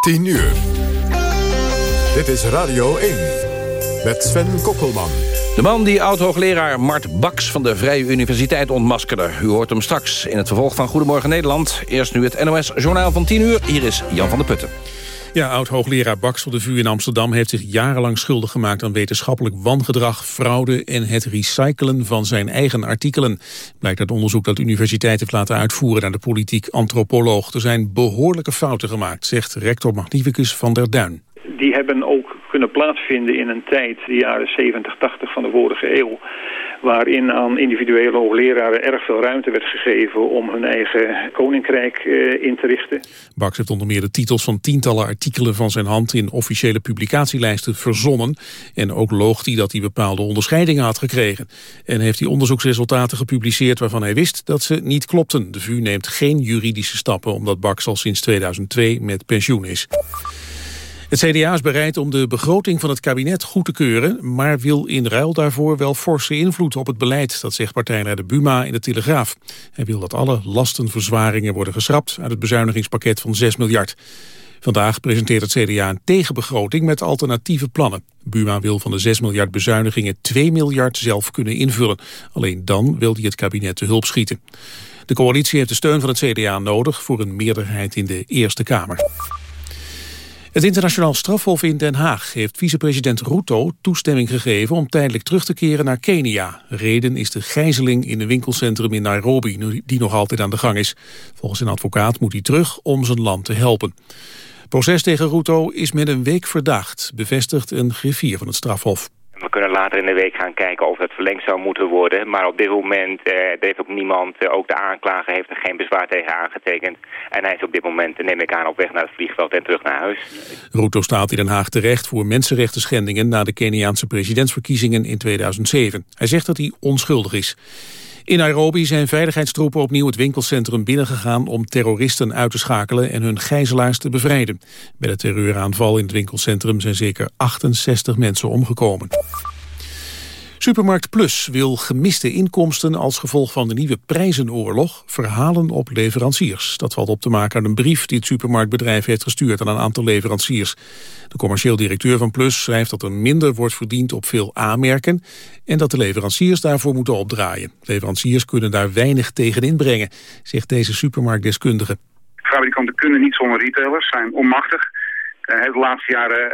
10 uur. Dit is Radio 1 met Sven Kokkelman. De man die oud-hoogleraar Mart Baks van de Vrije Universiteit ontmaskerde. U hoort hem straks in het vervolg van Goedemorgen Nederland. Eerst nu het NOS-journaal van 10 uur. Hier is Jan van der Putten. Ja, oud-hoogleraar Baks van de VU in Amsterdam heeft zich jarenlang schuldig gemaakt aan wetenschappelijk wangedrag, fraude en het recyclen van zijn eigen artikelen. Blijkt uit onderzoek dat de universiteit heeft laten uitvoeren naar de politiek antropoloog. Er zijn behoorlijke fouten gemaakt, zegt rector Magnificus van der Duin. Die hebben ook kunnen plaatsvinden in een tijd, de jaren 70, 80 van de vorige eeuw waarin aan individuele hoogleraren erg veel ruimte werd gegeven om hun eigen koninkrijk eh, in te richten. Baks heeft onder meer de titels van tientallen artikelen van zijn hand in officiële publicatielijsten verzonnen. En ook loog hij dat hij bepaalde onderscheidingen had gekregen. En heeft hij onderzoeksresultaten gepubliceerd waarvan hij wist dat ze niet klopten. De VU neemt geen juridische stappen omdat Baks al sinds 2002 met pensioen is. Het CDA is bereid om de begroting van het kabinet goed te keuren... maar wil in ruil daarvoor wel forse invloed op het beleid. Dat zegt partijleider Buma in de Telegraaf. Hij wil dat alle lastenverzwaringen worden geschrapt... uit het bezuinigingspakket van 6 miljard. Vandaag presenteert het CDA een tegenbegroting met alternatieve plannen. Buma wil van de 6 miljard bezuinigingen 2 miljard zelf kunnen invullen. Alleen dan wil hij het kabinet te hulp schieten. De coalitie heeft de steun van het CDA nodig voor een meerderheid in de Eerste Kamer. Het internationaal strafhof in Den Haag heeft vicepresident Ruto toestemming gegeven om tijdelijk terug te keren naar Kenia. Reden is de gijzeling in een winkelcentrum in Nairobi, die nog altijd aan de gang is. Volgens een advocaat moet hij terug om zijn land te helpen. proces tegen Ruto is met een week verdacht, bevestigt een griffier van het strafhof. We kunnen later in de week gaan kijken of het verlengd zou moeten worden. Maar op dit moment uh, heeft ook niemand, uh, ook de aanklager heeft er geen bezwaar tegen aangetekend. En hij is op dit moment, neem ik aan, op weg naar het vliegveld en terug naar huis. Ruto staat in Den Haag terecht voor mensenrechten schendingen na de Keniaanse presidentsverkiezingen in 2007. Hij zegt dat hij onschuldig is. In Nairobi zijn veiligheidstroepen opnieuw het winkelcentrum binnengegaan om terroristen uit te schakelen en hun gijzelaars te bevrijden. Bij de terreuraanval in het winkelcentrum zijn zeker 68 mensen omgekomen. Supermarkt Plus wil gemiste inkomsten als gevolg van de nieuwe prijzenoorlog verhalen op leveranciers. Dat valt op te maken aan een brief die het supermarktbedrijf heeft gestuurd aan een aantal leveranciers. De commercieel directeur van Plus schrijft dat er minder wordt verdiend op veel aanmerken en dat de leveranciers daarvoor moeten opdraaien. Leveranciers kunnen daar weinig tegen inbrengen, zegt deze supermarktdeskundige. Fabrikanten kunnen niet zonder retailers, zijn onmachtig. Uh, hebben de laatste jaren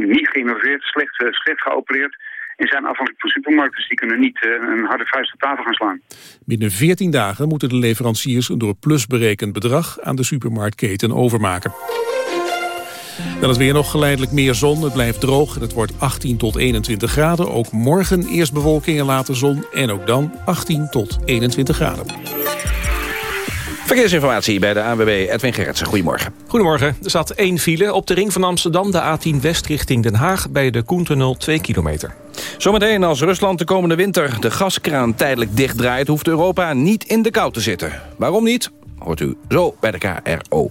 uh, niet geïnnoveerd, slecht, uh, slecht geopereerd en zijn afhankelijk van supermarkten. Die kunnen niet uh, een harde vuist op tafel gaan slaan. Binnen 14 dagen moeten de leveranciers een door Plus berekend bedrag aan de supermarktketen overmaken. Dan is weer nog geleidelijk meer zon. Het blijft droog en het wordt 18 tot 21 graden. Ook morgen eerst bewolking en later zon. En ook dan 18 tot 21 graden. Verkeersinformatie bij de ANWB Edwin Gerritsen. Goedemorgen. Goedemorgen. Er staat één file op de ring van Amsterdam... de A10 West richting Den Haag bij de Koentunnel 2 kilometer. Zometeen als Rusland de komende winter de gaskraan tijdelijk dichtdraait... hoeft Europa niet in de kou te zitten. Waarom niet? Hoort u zo bij de KRO.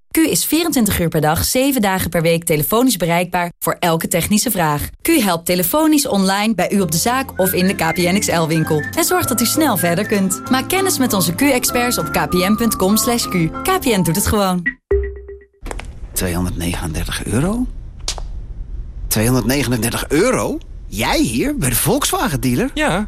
Q is 24 uur per dag, 7 dagen per week telefonisch bereikbaar voor elke technische vraag. Q helpt telefonisch online bij u op de zaak of in de KPN XL-winkel. En zorgt dat u snel verder kunt. Maak kennis met onze Q-experts op kpn.com. /q. KPN doet het gewoon. 239 euro? 239 euro? Jij hier, bij de Volkswagen-dealer? Ja,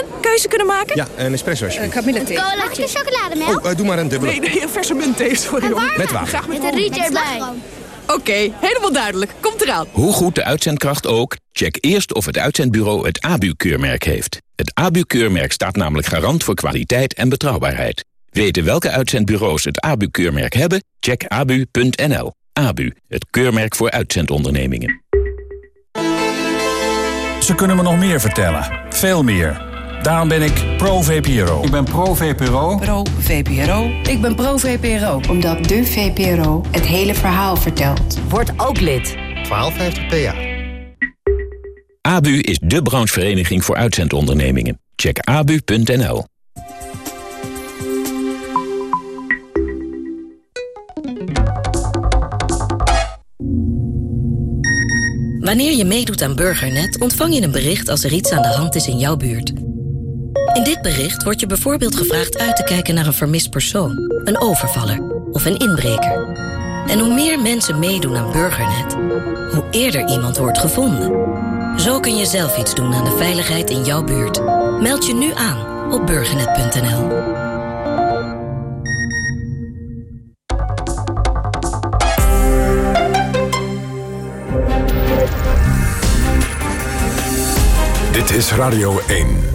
En, keuze kunnen maken? Ja, een espresso alsjeblieft. Uh, kamillethee. Mag ik chocolademelk? Oh, uh, doe maar een dubbele. Nee, nee, een verse muntthee, sorry hoor. Met water. Graag met, met een rietje erbij. Oké, okay, helemaal duidelijk. Komt eraan. Hoe goed de uitzendkracht ook, check eerst of het uitzendbureau het ABU-keurmerk heeft. Het ABU-keurmerk staat namelijk garant voor kwaliteit en betrouwbaarheid. Weten welke uitzendbureaus het ABU-keurmerk hebben? Check abu.nl. ABU, het keurmerk voor uitzendondernemingen. Ze kunnen me nog meer vertellen. Veel meer. Daarom ben ik pro-VPRO. Ik ben pro-VPRO. Pro-VPRO. Ik ben pro-VPRO. Omdat de VPRO het hele verhaal vertelt. Word ook lid. 1250 PA. ABU is de branchevereniging voor uitzendondernemingen. Check abu.nl. Wanneer je meedoet aan Burgernet ontvang je een bericht als er iets aan de hand is in jouw buurt. In dit bericht wordt je bijvoorbeeld gevraagd uit te kijken naar een vermist persoon, een overvaller of een inbreker. En hoe meer mensen meedoen aan Burgernet, hoe eerder iemand wordt gevonden. Zo kun je zelf iets doen aan de veiligheid in jouw buurt. Meld je nu aan op burgernet.nl. Dit is Radio 1.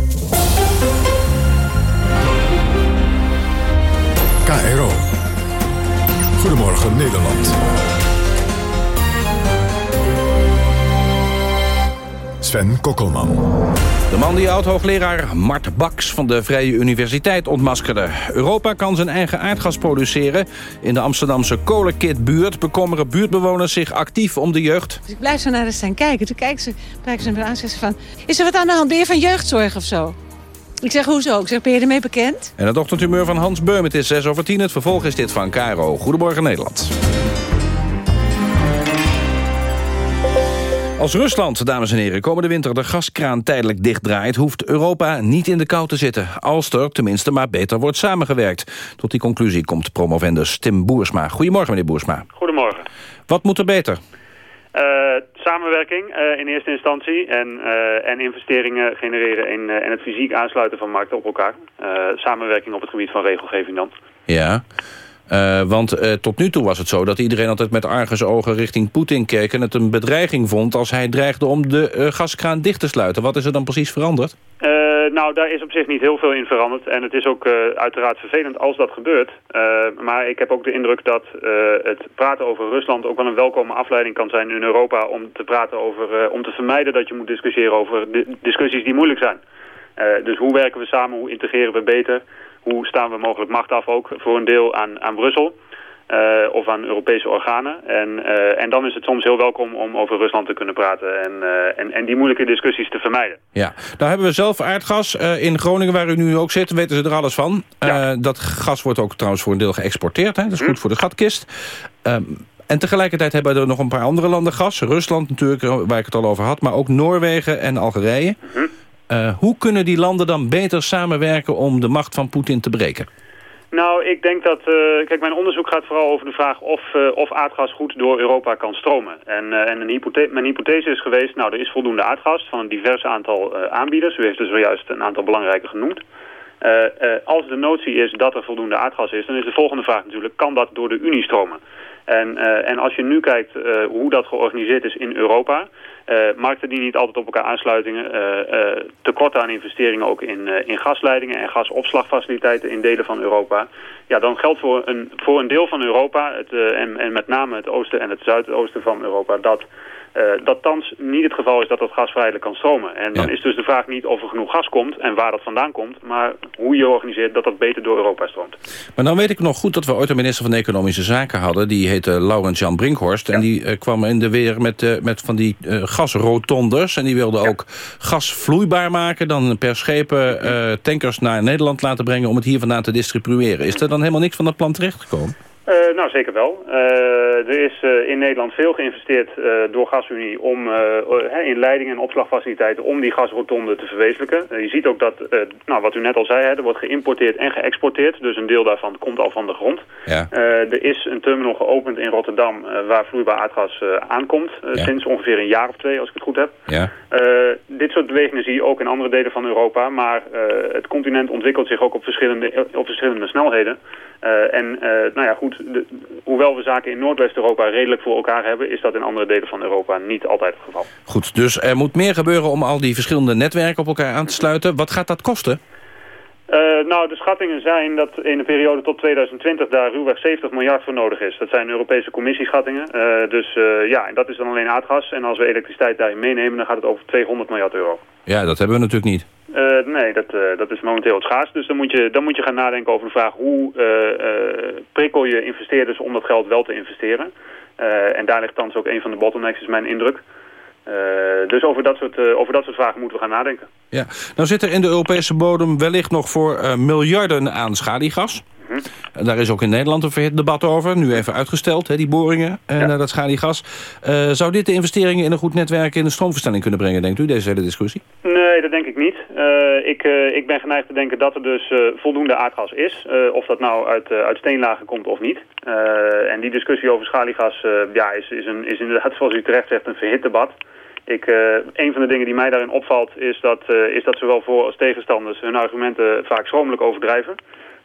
KRO. Goedemorgen Nederland. Sven Kokkelman. De man die oud-hoogleraar Mart Baks van de Vrije Universiteit ontmaskerde. Europa kan zijn eigen aardgas produceren. In de Amsterdamse kolenkitbuurt bekommeren buurtbewoners zich actief om de jeugd. Dus ik blijf zo naar de staan kijken. Toen kijken ze, blijken ze me aan zeggen van... Is er wat aan de hand? Ben je van jeugdzorg of zo? Ik zeg, hoezo? Ik zeg, ben je ermee bekend? En het ochtendhumeur van Hans Beum. Het is 6 over 10. Het vervolg is dit van Caro. Goedemorgen Nederland. Als Rusland, dames en heren, komende winter de gaskraan tijdelijk dichtdraait... hoeft Europa niet in de kou te zitten. Als er tenminste maar beter wordt samengewerkt. Tot die conclusie komt promovendus Tim Boersma. Goedemorgen, meneer Boersma. Goedemorgen. Wat moet er beter? Uh, samenwerking uh, in eerste instantie en, uh, en investeringen genereren in, en het fysiek aansluiten van markten op elkaar. samenwerking op het gebied van regelgeving dan. Ja, uh, want uh, tot nu toe was het zo dat iedereen altijd met argusogen richting Poetin keek... en het een bedreiging vond als hij dreigde om de uh, gaskraan dicht te sluiten. Wat is er dan precies veranderd? nou, daar is op zich niet heel veel in veranderd. En het is ook uiteraard vervelend als dat gebeurt. maar ik heb ook de indruk dat het praten over Rusland... ook wel een welkome afleiding kan zijn in Europa... om te praten over, om te vermijden dat je moet discussiëren over discussies die moeilijk zijn. dus hoe werken we samen, hoe integreren we beter hoe staan we mogelijk macht af ook voor een deel aan, aan Brussel. Uh, of aan Europese organen. En, uh, en dan is het soms heel welkom om over Rusland te kunnen praten en, uh, en, en die moeilijke discussies te vermijden. Ja, daar hebben we zelf aardgas in Groningen, waar u nu ook zit, weten ze er alles van. Ja. dat gas wordt ook trouwens voor een deel geëxporteerd, hè? dat is hm. goed voor de schatkist. Ehm, en tegelijkertijd hebben er nog een paar andere landen gas. Rusland natuurlijk, waar ik het al over had, maar ook Noorwegen en Algerije. Hm. Uh, hoe kunnen die landen dan beter samenwerken om de macht van Poetin te breken? Nou, ik denk dat... Uh, kijk, mijn onderzoek gaat vooral over de vraag of, uh, of aardgas goed door Europa kan stromen. En, en mijn hypothese is geweest, nou, er is voldoende aardgas van een divers aantal aanbieders. U heeft er zojuist een aantal belangrijke genoemd. als de notie is dat er voldoende aardgas is, dan is de volgende vraag natuurlijk, kan dat door de Unie stromen? En, en als je nu kijkt hoe dat georganiseerd is in Europa... Uh, markten die niet altijd op elkaar aansluitingen. Uh, uh, tekort aan investeringen ook in, in gasleidingen en gasopslagfaciliteiten in delen van Europa. Ja, dan geldt voor een, voor een deel van Europa, het, en, met name het oosten en het zuidoosten van Europa, dat dat thans niet het geval is dat dat gas vrijelijk kan stromen. En dan ja. is dus de vraag niet of er genoeg gas komt en waar dat vandaan komt, maar hoe je organiseert dat dat beter door Europa stroomt. Maar dan weet ik nog goed dat we ooit een minister van Economische Zaken hadden, die heette Laurent Jan Brinkhorst. Ja. En die uh, kwam in de weer met, uh, met van die gasrotondes en die wilde ja. ook gas vloeibaar maken, dan per schepen tankers naar Nederland laten brengen om het hier vandaan te distribueren. Is er dan helemaal niks van dat plan terechtgekomen? Uh, nou, zeker wel. Uh, er is uh, in Nederland veel geïnvesteerd door GasUnie om, in leidingen en opslagfaciliteiten om die gasrotonde te verwezenlijken. je ziet ook dat, nou, wat u net al zei, hè, er wordt geïmporteerd en geëxporteerd. Dus een deel daarvan komt al van de grond. Ja. er is een terminal geopend in Rotterdam waar vloeibaar aardgas aankomt. Ja. Sinds ongeveer een jaar of twee, als ik het goed heb. Ja. dit soort bewegingen zie je ook in andere delen van Europa. Maar het continent ontwikkelt zich ook op verschillende, op verschillende snelheden. en nou ja, goed, de, hoewel we zaken in Noordwest-Europa redelijk voor elkaar hebben... is dat in andere delen van Europa niet altijd het geval. Goed, dus er moet meer gebeuren om al die verschillende netwerken op elkaar aan te sluiten. Wat gaat dat kosten? Eh, nou, de schattingen zijn dat in de periode tot 2020 daar ruwweg 70 miljard voor nodig is. Dat zijn Europese commissieschattingen. Uh, dus uh, ja, en dat is dan alleen aardgas. En als we elektriciteit daarin meenemen, dan gaat het over 200 miljard euro. Ja, dat hebben we natuurlijk niet. nee, dat, dat is momenteel het schaars. Dus dan moet, je, dan moet je gaan nadenken over de vraag hoe prikkel je investeerders om dat geld wel te investeren. en daar ligt thans ook een van de bottlenecks, is mijn indruk. Uh, dus over dat, soort, uh, over dat soort vragen moeten we gaan nadenken. Ja. Nou zit er in de Europese bodem wellicht nog voor uh, miljarden aan schaliegas. Mm -hmm. Daar is ook in Nederland een verhit debat over. Nu even uitgesteld, hè, die boringen ja. naar dat schaliegas. zou dit de investeringen in een goed netwerk in de stroomverstelling kunnen brengen, denkt u, deze hele discussie? Nee, dat denk ik niet. ik, ik ben geneigd te denken dat er dus voldoende aardgas is. of dat nou uit, uit steenlagen komt of niet. en die discussie over schaliegas ja, is, is, een, is inderdaad, zoals u terecht zegt, een verhit debat. Ik, uh, een van de dingen die mij daarin opvalt is dat, uh, is dat zowel voor als tegenstanders hun argumenten vaak schromelijk overdrijven.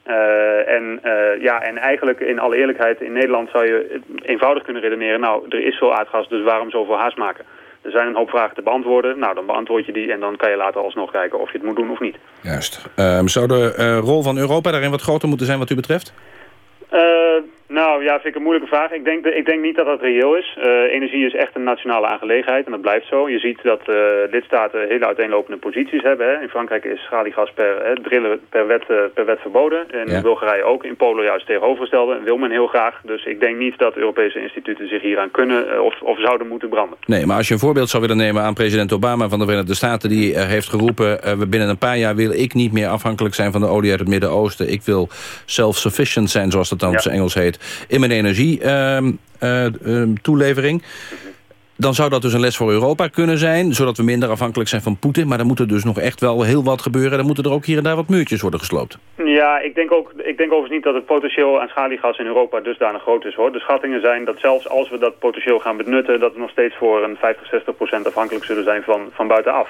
Uh, en, ja, en eigenlijk in alle eerlijkheid in Nederland zou je eenvoudig kunnen redeneren... nou, er is veel aardgas, dus waarom zoveel haast maken? Er zijn een hoop vragen te beantwoorden. Nou, dan beantwoord je die en dan kan je later alsnog kijken of je het moet doen of niet. Juist. Ehm, zou de rol van Europa daarin wat groter moeten zijn wat u betreft? Nou ja, vind ik een moeilijke vraag. Ik denk, ik denk niet dat dat reëel is. Uh, energie is echt een nationale aangelegenheid en dat blijft zo. Je ziet dat uh, lidstaten hele uiteenlopende posities hebben. Hè. In Frankrijk is schaliegas per, hè, drillen per wet, uh, per wet verboden. En ja. in Bulgarije ook. In Polen juist tegenovergestelde. En wil men heel graag. Dus ik denk niet dat Europese instituten zich hieraan kunnen of, of zouden moeten branden. Nee, maar als je een voorbeeld zou willen nemen aan president Obama van de Verenigde Staten... die heeft geroepen, binnen een paar jaar wil ik niet meer afhankelijk zijn van de olie uit het Midden-Oosten. Ik wil self-sufficient zijn, zoals dat dan ja. op zijn Engels heet in mijn energietoelevering... Uh, uh, dan zou dat dus een les voor Europa kunnen zijn... zodat we minder afhankelijk zijn van Poetin. Maar dan moet er dus nog echt wel heel wat gebeuren. Dan moeten er ook hier en daar wat muurtjes worden gesloopt. Ja, ik denk, ook, ik denk overigens niet dat het potentieel aan schaliegas in Europa dusdanig groot is. hoor. De schattingen zijn dat zelfs als we dat potentieel gaan benutten... dat we nog steeds voor een 50, 60 procent afhankelijk zullen zijn van, van buitenaf.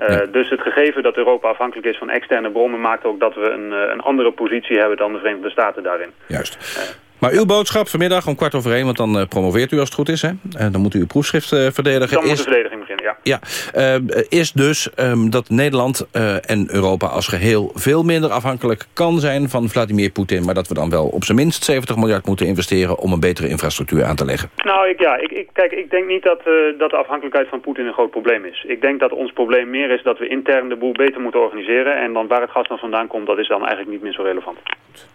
Uh, ja. Dus het gegeven dat Europa afhankelijk is van externe bronnen... maakt ook dat we een, een andere positie hebben dan de Verenigde Staten daarin. Juist. Uh, maar uw boodschap vanmiddag om kwart over één, want dan uh, promoveert u als het goed is. Hè? Uh, dan moet u uw proefschrift uh, verdedigen. Dan moet de verdediging beginnen, ja. Ja, is dus um, dat Nederland en Europa als geheel veel minder afhankelijk kan zijn van Vladimir Poetin. Maar dat we dan wel op zijn minst 70 miljard moeten investeren om een betere infrastructuur aan te leggen. Nou, ik, ja, ik, ik, kijk, ik denk niet dat, dat de afhankelijkheid van Poetin een groot probleem is. Ik denk dat ons probleem meer is dat we intern de boel beter moeten organiseren. En dan waar het gas dan vandaan komt, dat is dan eigenlijk niet meer zo relevant.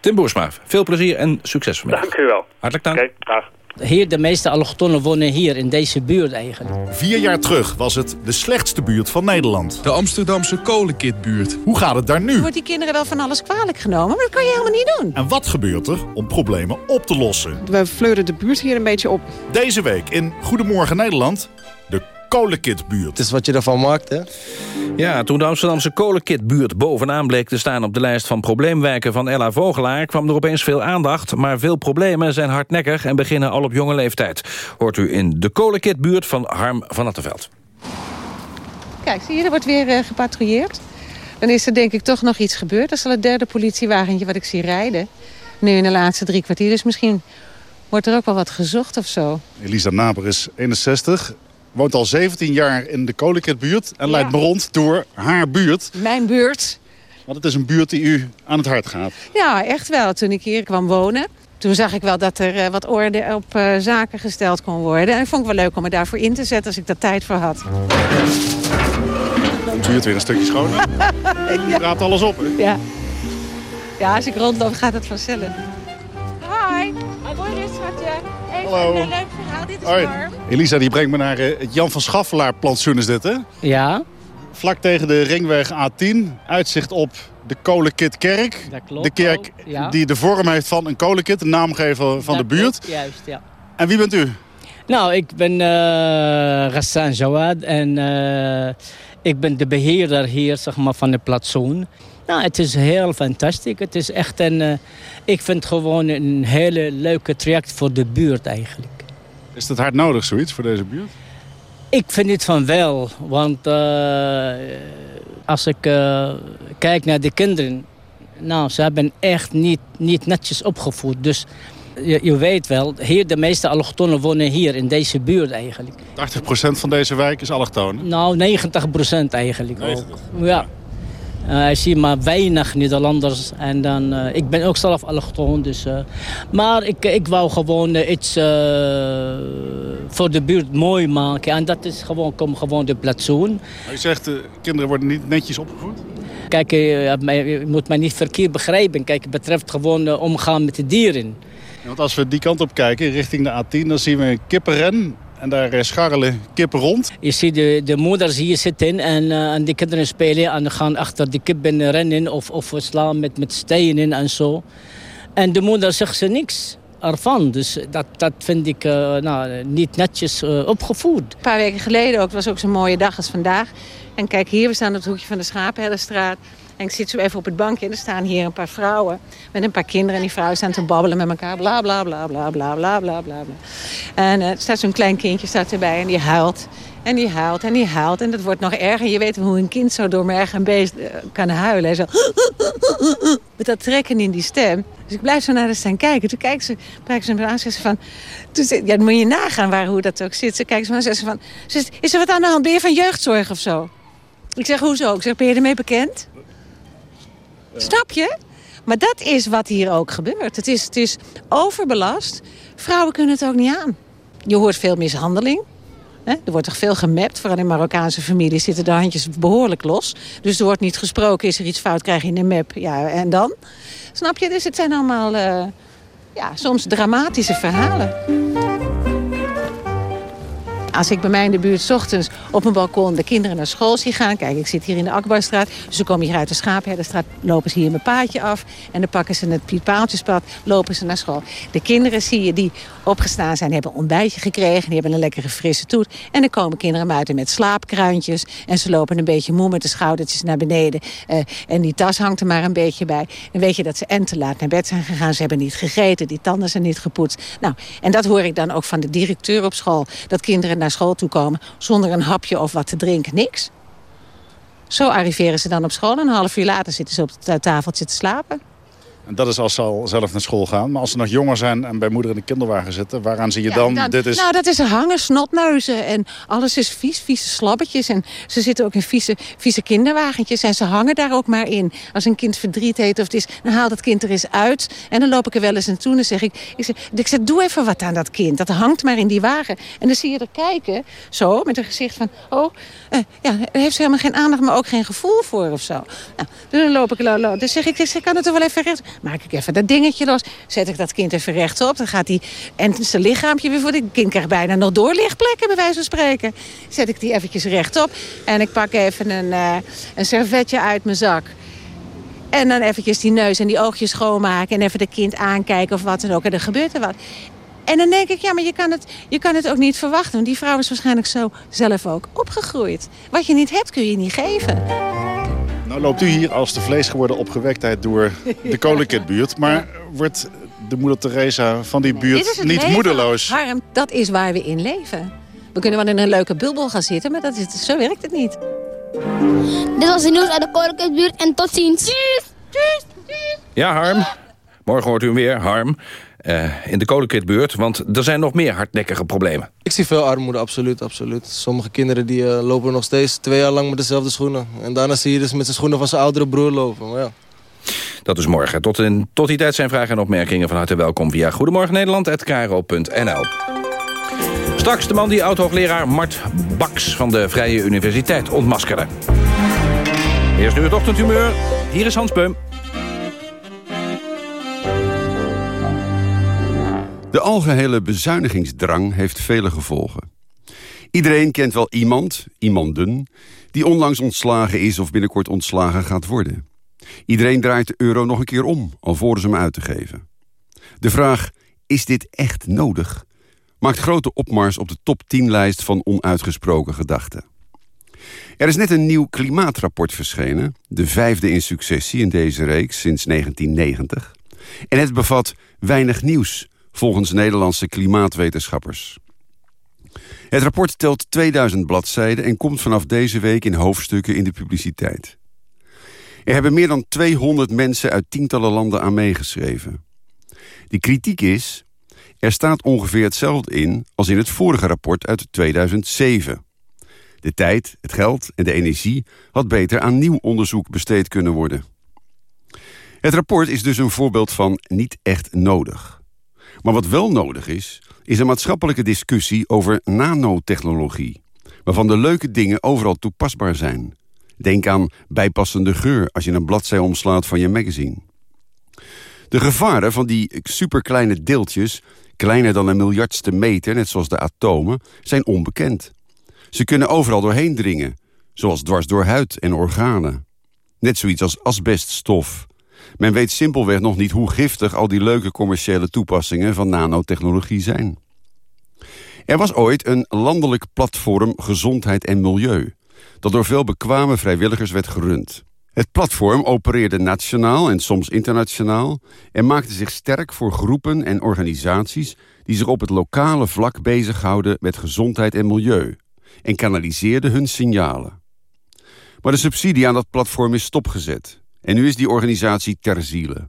Tim Boersma, veel plezier en succes vanmiddag. Dank u wel. Hartelijk dank. Oké, dag. Hier, de meeste allochtonnen wonen hier, in deze buurt eigenlijk. Vier jaar terug was het de slechtste buurt van Nederland. De Amsterdamse kolenkitbuurt. Hoe gaat het daar nu? Wordt die kinderen wel van alles kwalijk genomen, maar dat kan je helemaal niet doen. En wat gebeurt er om problemen op te lossen? We fleuren de buurt hier een beetje op. Deze week in Goedemorgen Nederland, de kolenkitbuurt. Het is wat je ervan maakt, hè? Ja, toen de Amsterdamse kolenkitbuurt bovenaan bleek te staan op de lijst van probleemwijken van Ella Vogelaar, kwam er opeens veel aandacht. Maar veel problemen zijn hardnekkig en beginnen al op jonge leeftijd. Hoort u in de kolenkitbuurt van Harm van Attenveld. Kijk, zie je, er wordt weer uh, gepatrouilleerd. Dan is er denk ik toch nog iets gebeurd. Dat is al het derde politiewagentje wat ik zie rijden. Nu in de laatste drie kwartier. Dus misschien wordt er ook wel wat gezocht of zo. Elisa Naber is 61, woont al 17 jaar in de Kolenkitbuurt... en ja. leidt me rond door haar buurt. Mijn buurt. Want het is een buurt die u aan het hart gaat. Ja, echt wel. Toen ik hier kwam wonen... toen zag ik wel dat er uh, wat orde op uh, zaken gesteld kon worden. En ik vond het wel leuk om me daarvoor in te zetten als ik daar tijd voor had. De buurt weer een stukje schoner. ja. Raapt alles op, hè? Ja. Ja, als ik rondloop gaat het vanzelf. Hoi. Hoi, schatje. Hallo. een leuk verhaal. Dit is Hoi. Harm. Elisa die brengt me naar uh, het Jan van Schaffelaar plantsoen is dit, hè? Ja. Vlak tegen de ringweg A10. Uitzicht op de Kolenkitkerk. Dat klopt De kerk ja. die de vorm heeft van een kolenkit, de naamgever van Dat de buurt. klopt, Juist, ja. En wie bent u? Nou, ik ben uh, Ghassan Jawad en uh, ik ben de beheerder hier zeg maar, van de plantsoen. Nou, het is heel fantastisch. Het is echt een, uh, ik vind het gewoon een hele leuke traject voor de buurt eigenlijk. Is dat hard nodig, zoiets, voor deze buurt? Ik vind het van wel, want uh, als ik uh, kijk naar de kinderen... Nou, ze hebben echt niet, niet netjes opgevoed. Dus je, je weet wel, hier de meeste allochtonnen wonen hier in deze buurt eigenlijk. 80% van deze wijk is allochtoon? Nou, 90% eigenlijk 90. ook. Ja. Uh, ik zie maar weinig Nederlanders. En dan, uh, ik ben ook zelf allochtoon. Dus, uh, maar ik, ik wou gewoon iets voor de buurt mooi maken. En dat is gewoon, kom gewoon de plantsoen. U zegt, kinderen worden niet netjes opgevoed? Kijk, je moet mij niet verkeerd begrijpen. Kijk, het betreft gewoon omgaan met de dieren. Want als we die kant op kijken, richting de A10, dan zien we een kippenren. En daar scharrelen kippen rond. Je ziet de, de moeders hier zitten en, uh, en de kinderen spelen. En gaan achter de kippen rennen of, of slaan met, met stenen en zo. En de moeder zegt ze niks ervan. Dus dat, dat vind ik uh, nou, niet netjes uh, opgevoed. Een paar weken geleden ook, was ook zo'n mooie dag als vandaag. En kijk hier, we staan op het hoekje van de Schaapherderstraat. En ik zit zo even op het bankje en er staan hier een paar vrouwen met een paar kinderen. En die vrouwen staan te babbelen met elkaar. Bla, bla, bla, bla, bla, bla, bla, bla. En er staat zo'n klein kindje staat erbij en die huilt. En die huilt en die huilt. En dat wordt nog erger. Je weet hoe een kind zo door merg en beest uh, kan huilen. Zo. Met dat trekken in die stem. Dus ik blijf zo naar de staan kijken. Toen kijkt ze, kijkt ze me aan en ze van... Toen, ja, dan moet je nagaan waar, hoe dat ook zit. Ze kijkt ze en zegt ze van... Is er wat aan de hand? Ben je van jeugdzorg of zo? Ik zeg, hoezo? Ik zeg, ben je ermee bekend? Snap je? Maar dat is wat hier ook gebeurt. Het is, het is overbelast. Vrouwen kunnen het ook niet aan. Je hoort veel mishandeling. Er wordt toch veel gemapt. Vooral in Marokkaanse families zitten de handjes behoorlijk los. Dus er wordt niet gesproken. Is er iets fout, krijg je een map. Ja, en dan? Snap je? Dus het zijn allemaal uh, ja, soms dramatische verhalen. Als ik bij mij in de buurt ochtends op mijn balkon de kinderen naar school zie gaan... kijk, ik zit hier in de Akbarstraat, dus ze komen hier uit de Schaapherderstraat... lopen ze hier mijn paadje af en dan pakken ze het pietpaaltjespad, lopen ze naar school. De kinderen zie je die opgestaan zijn, hebben een ontbijtje gekregen... die hebben een lekkere frisse toet. En dan komen kinderen buiten met slaapkruintjes... en ze lopen een beetje moe met de schoudertjes naar beneden... Uh, en die tas hangt er maar een beetje bij. Dan weet je dat ze en te laat naar bed zijn gegaan. Ze hebben niet gegeten, die tanden zijn niet gepoetst. Nou, en dat hoor ik dan ook van de directeur op school. Dat kinderen naar school toe komen zonder een hapje of wat te drinken. Niks. Zo arriveren ze dan op school en een half uur later zitten ze op het tafeltje te slapen. En dat is als ze al zelf naar school gaan. Maar als ze nog jonger zijn en bij moeder in de kinderwagen zitten... waaraan zie je dan, dan, dit is... Nou, dat is hangen, snotneuzen en alles is vies, vieze slabbetjes. En ze zitten ook in vieze, vieze kinderwagentjes en ze hangen daar ook maar in. Als een kind verdriet heeft of het is, dan haalt het kind er eens uit. En dan loop ik er wel eens naartoe en dan zeg ik... Ik zeg, ik zeg, doe even wat aan dat kind. Dat hangt maar in die wagen. En dan zie je er kijken, zo, met een gezicht van... Oh, uh, ja, daar heeft ze helemaal geen aandacht, maar ook geen gevoel voor of zo. Nou, dan loop ik... Dan zeg ik, ik kan het er wel even recht maak ik even dat dingetje los. Zet ik dat kind even rechtop. Dan gaat hij en zijn lichaampje weer voor. Het kind bijna nog doorlichtplekken, bij wijze van spreken. Zet ik die eventjes rechtop. En ik pak even een, uh, een servetje uit mijn zak. En dan eventjes die neus en die oogjes schoonmaken. En even de kind aankijken of wat dan ook. En er gebeurt er wat. En dan denk ik, ja, maar je kan, het, je kan het ook niet verwachten. Want die vrouw is waarschijnlijk zo zelf ook opgegroeid. Wat je niet hebt, kun je niet geven. Nou loopt u hier als de vleesgeworden opgewektheid door de kolenkitbuurt. Maar wordt de moeder Teresa van die buurt niet leven. moedeloos? Harm, dat is waar we in leven. We kunnen wel in een leuke bubbel gaan zitten, maar dat is, zo werkt het niet. Dit was het nieuws uit de kolenkitbuurt en tot ziens. Ja, Harm. Morgen hoort u hem weer, Harm. Uh, in de kolenkitbuurt, want er zijn nog meer hardnekkige problemen. Ik zie veel armoede, absoluut, absoluut. Sommige kinderen die, uh, lopen nog steeds twee jaar lang met dezelfde schoenen. En daarna zie je dus met zijn schoenen van zijn oudere broer lopen. Maar ja. Dat is morgen. Tot, in, tot die tijd zijn vragen en opmerkingen van harte welkom via Goedemorgen Nederland@kro.nl. Straks de man die oud-hoogleraar Mart Baks van de Vrije Universiteit ontmaskerde. Eerst nu het ochtendhumeur. Hier is Hans Beum. De algehele bezuinigingsdrang heeft vele gevolgen. Iedereen kent wel iemand, iemanden, die onlangs ontslagen is of binnenkort ontslagen gaat worden. Iedereen draait de euro nog een keer om, alvorens hem uit te geven. De vraag, is dit echt nodig? Maakt grote opmars op de top 10-lijst van onuitgesproken gedachten. Er is net een nieuw klimaatrapport verschenen, de vijfde in successie in deze reeks sinds 1990. En het bevat weinig nieuws volgens Nederlandse klimaatwetenschappers. Het rapport telt 2000 bladzijden en komt vanaf deze week in hoofdstukken in de publiciteit. Er hebben meer dan 200 mensen uit tientallen landen aan meegeschreven. De kritiek is, er staat ongeveer hetzelfde in als in het vorige rapport uit 2007. De tijd, het geld en de energie had beter aan nieuw onderzoek besteed kunnen worden. Het rapport is dus een voorbeeld van niet echt nodig. Maar wat wel nodig is, is een maatschappelijke discussie over nanotechnologie, waarvan de leuke dingen overal toepasbaar zijn. Denk aan bijpassende geur als je een bladzij omslaat van je magazine. De gevaren van die superkleine deeltjes, kleiner dan een miljardste meter, net zoals de atomen, zijn onbekend. Ze kunnen overal doorheen dringen, zoals dwars door huid en organen. Net zoiets als asbeststof. Men weet simpelweg nog niet hoe giftig al die leuke commerciële toepassingen van nanotechnologie zijn. Er was ooit een landelijk platform Gezondheid en Milieu, dat door veel bekwame vrijwilligers werd gerund. Het platform opereerde nationaal en soms internationaal en maakte zich sterk voor groepen en organisaties die zich op het lokale vlak bezighouden met gezondheid en milieu en kanaliseerde hun signalen. Maar de subsidie aan dat platform is stopgezet en nu is die organisatie ter ziele.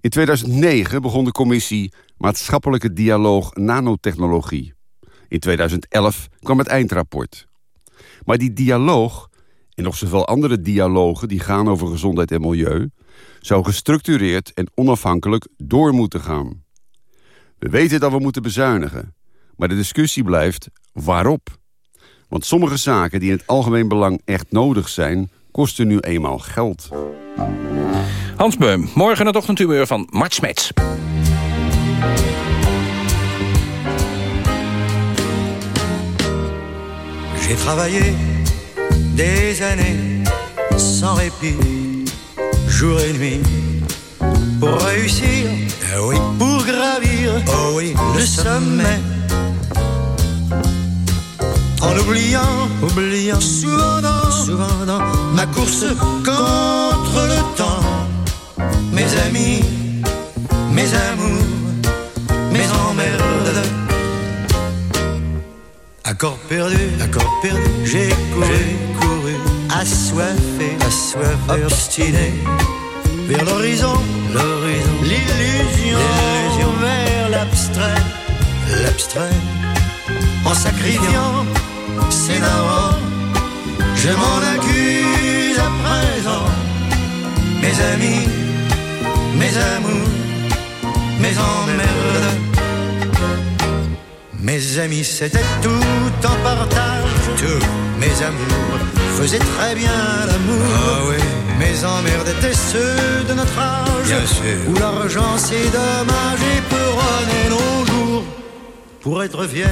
In 2009 begon de commissie Maatschappelijke Dialoog Nanotechnologie. In 2011 kwam het eindrapport. Maar die dialoog, en nog zoveel andere dialogen die gaan over gezondheid en milieu, zou gestructureerd en onafhankelijk door moeten gaan. We weten dat we moeten bezuinigen, maar de discussie blijft waarop. Want sommige zaken die in het algemeen belang echt nodig zijn, kosten nu eenmaal geld. Hans Beum, morgen het ochtendhumeur van Mart Smets. J'ai travaillé des années sans répit, jour et nuit, pour réussir, eh oui, pour gravir, oh oui, le sommet. En oubliant, oubliant, souvent dans, souvent dans ma course contre le temps, mes amis, mes amours, mes emmerdes. Accord perdu, accord perdu, j'ai couru, couru, assoiffé, assoiffé, obstiné, vers l'horizon, l'horizon, l'illusion, l'illusion, vers l'abstrait, l'abstrait, en sacrifiant ses darons, je m'en accuse à présent, mes amis, mes amours, mes emmerdes. Mes amis, c'était tout en partage. Tout. Mes amours faisaient très bien l'amour. Ah oui. Mes emmerdes étaient ceux de notre âge. Bien sûr. Où l'argent, c'est dommage et peut nos jours. Pour être fier,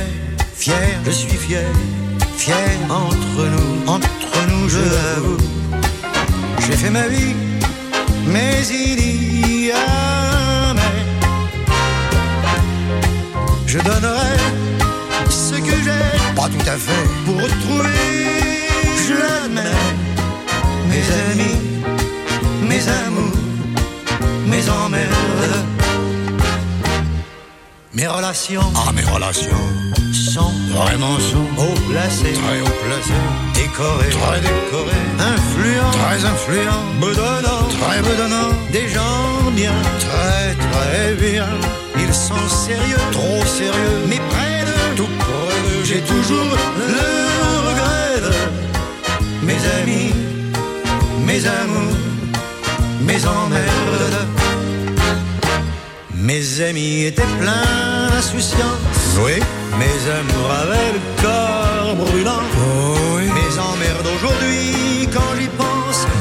fier, je suis fier. Fier entre nous, entre je l'avoue. J'ai fait ma vie, mais il y a mais. Je donnerai ce que j'ai, pas tout à fait, pour retrouver, je l'admets, mes amis, mes amours, mes emmerdes. Mes relations, Ah, mes relations, sont vraiment sont haut placées, très haut placées, très décorées, influents, très influents, bedonnants, très bedonnants, des gens bien, très très bien, ils sont sérieux, trop sérieux, mais près de tout près de j'ai toujours le regret de mes amis, mes amours, mes emmerdes. Mes amis étaient pleins d'insouciance. Oui. Mes amours avaient le corps brûlant. Oh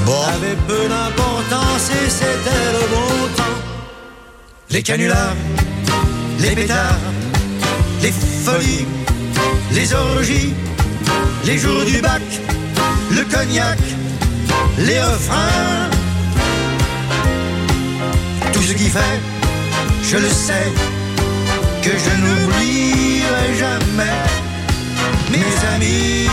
Bon. avaient peu d'importance et c'était le bon temps. Les canulars, les pétards, les folies, les orgies, les jours du bac, le cognac, les refrains. Tout ce qui fait, je le sais, que je n'oublierai jamais mes amis,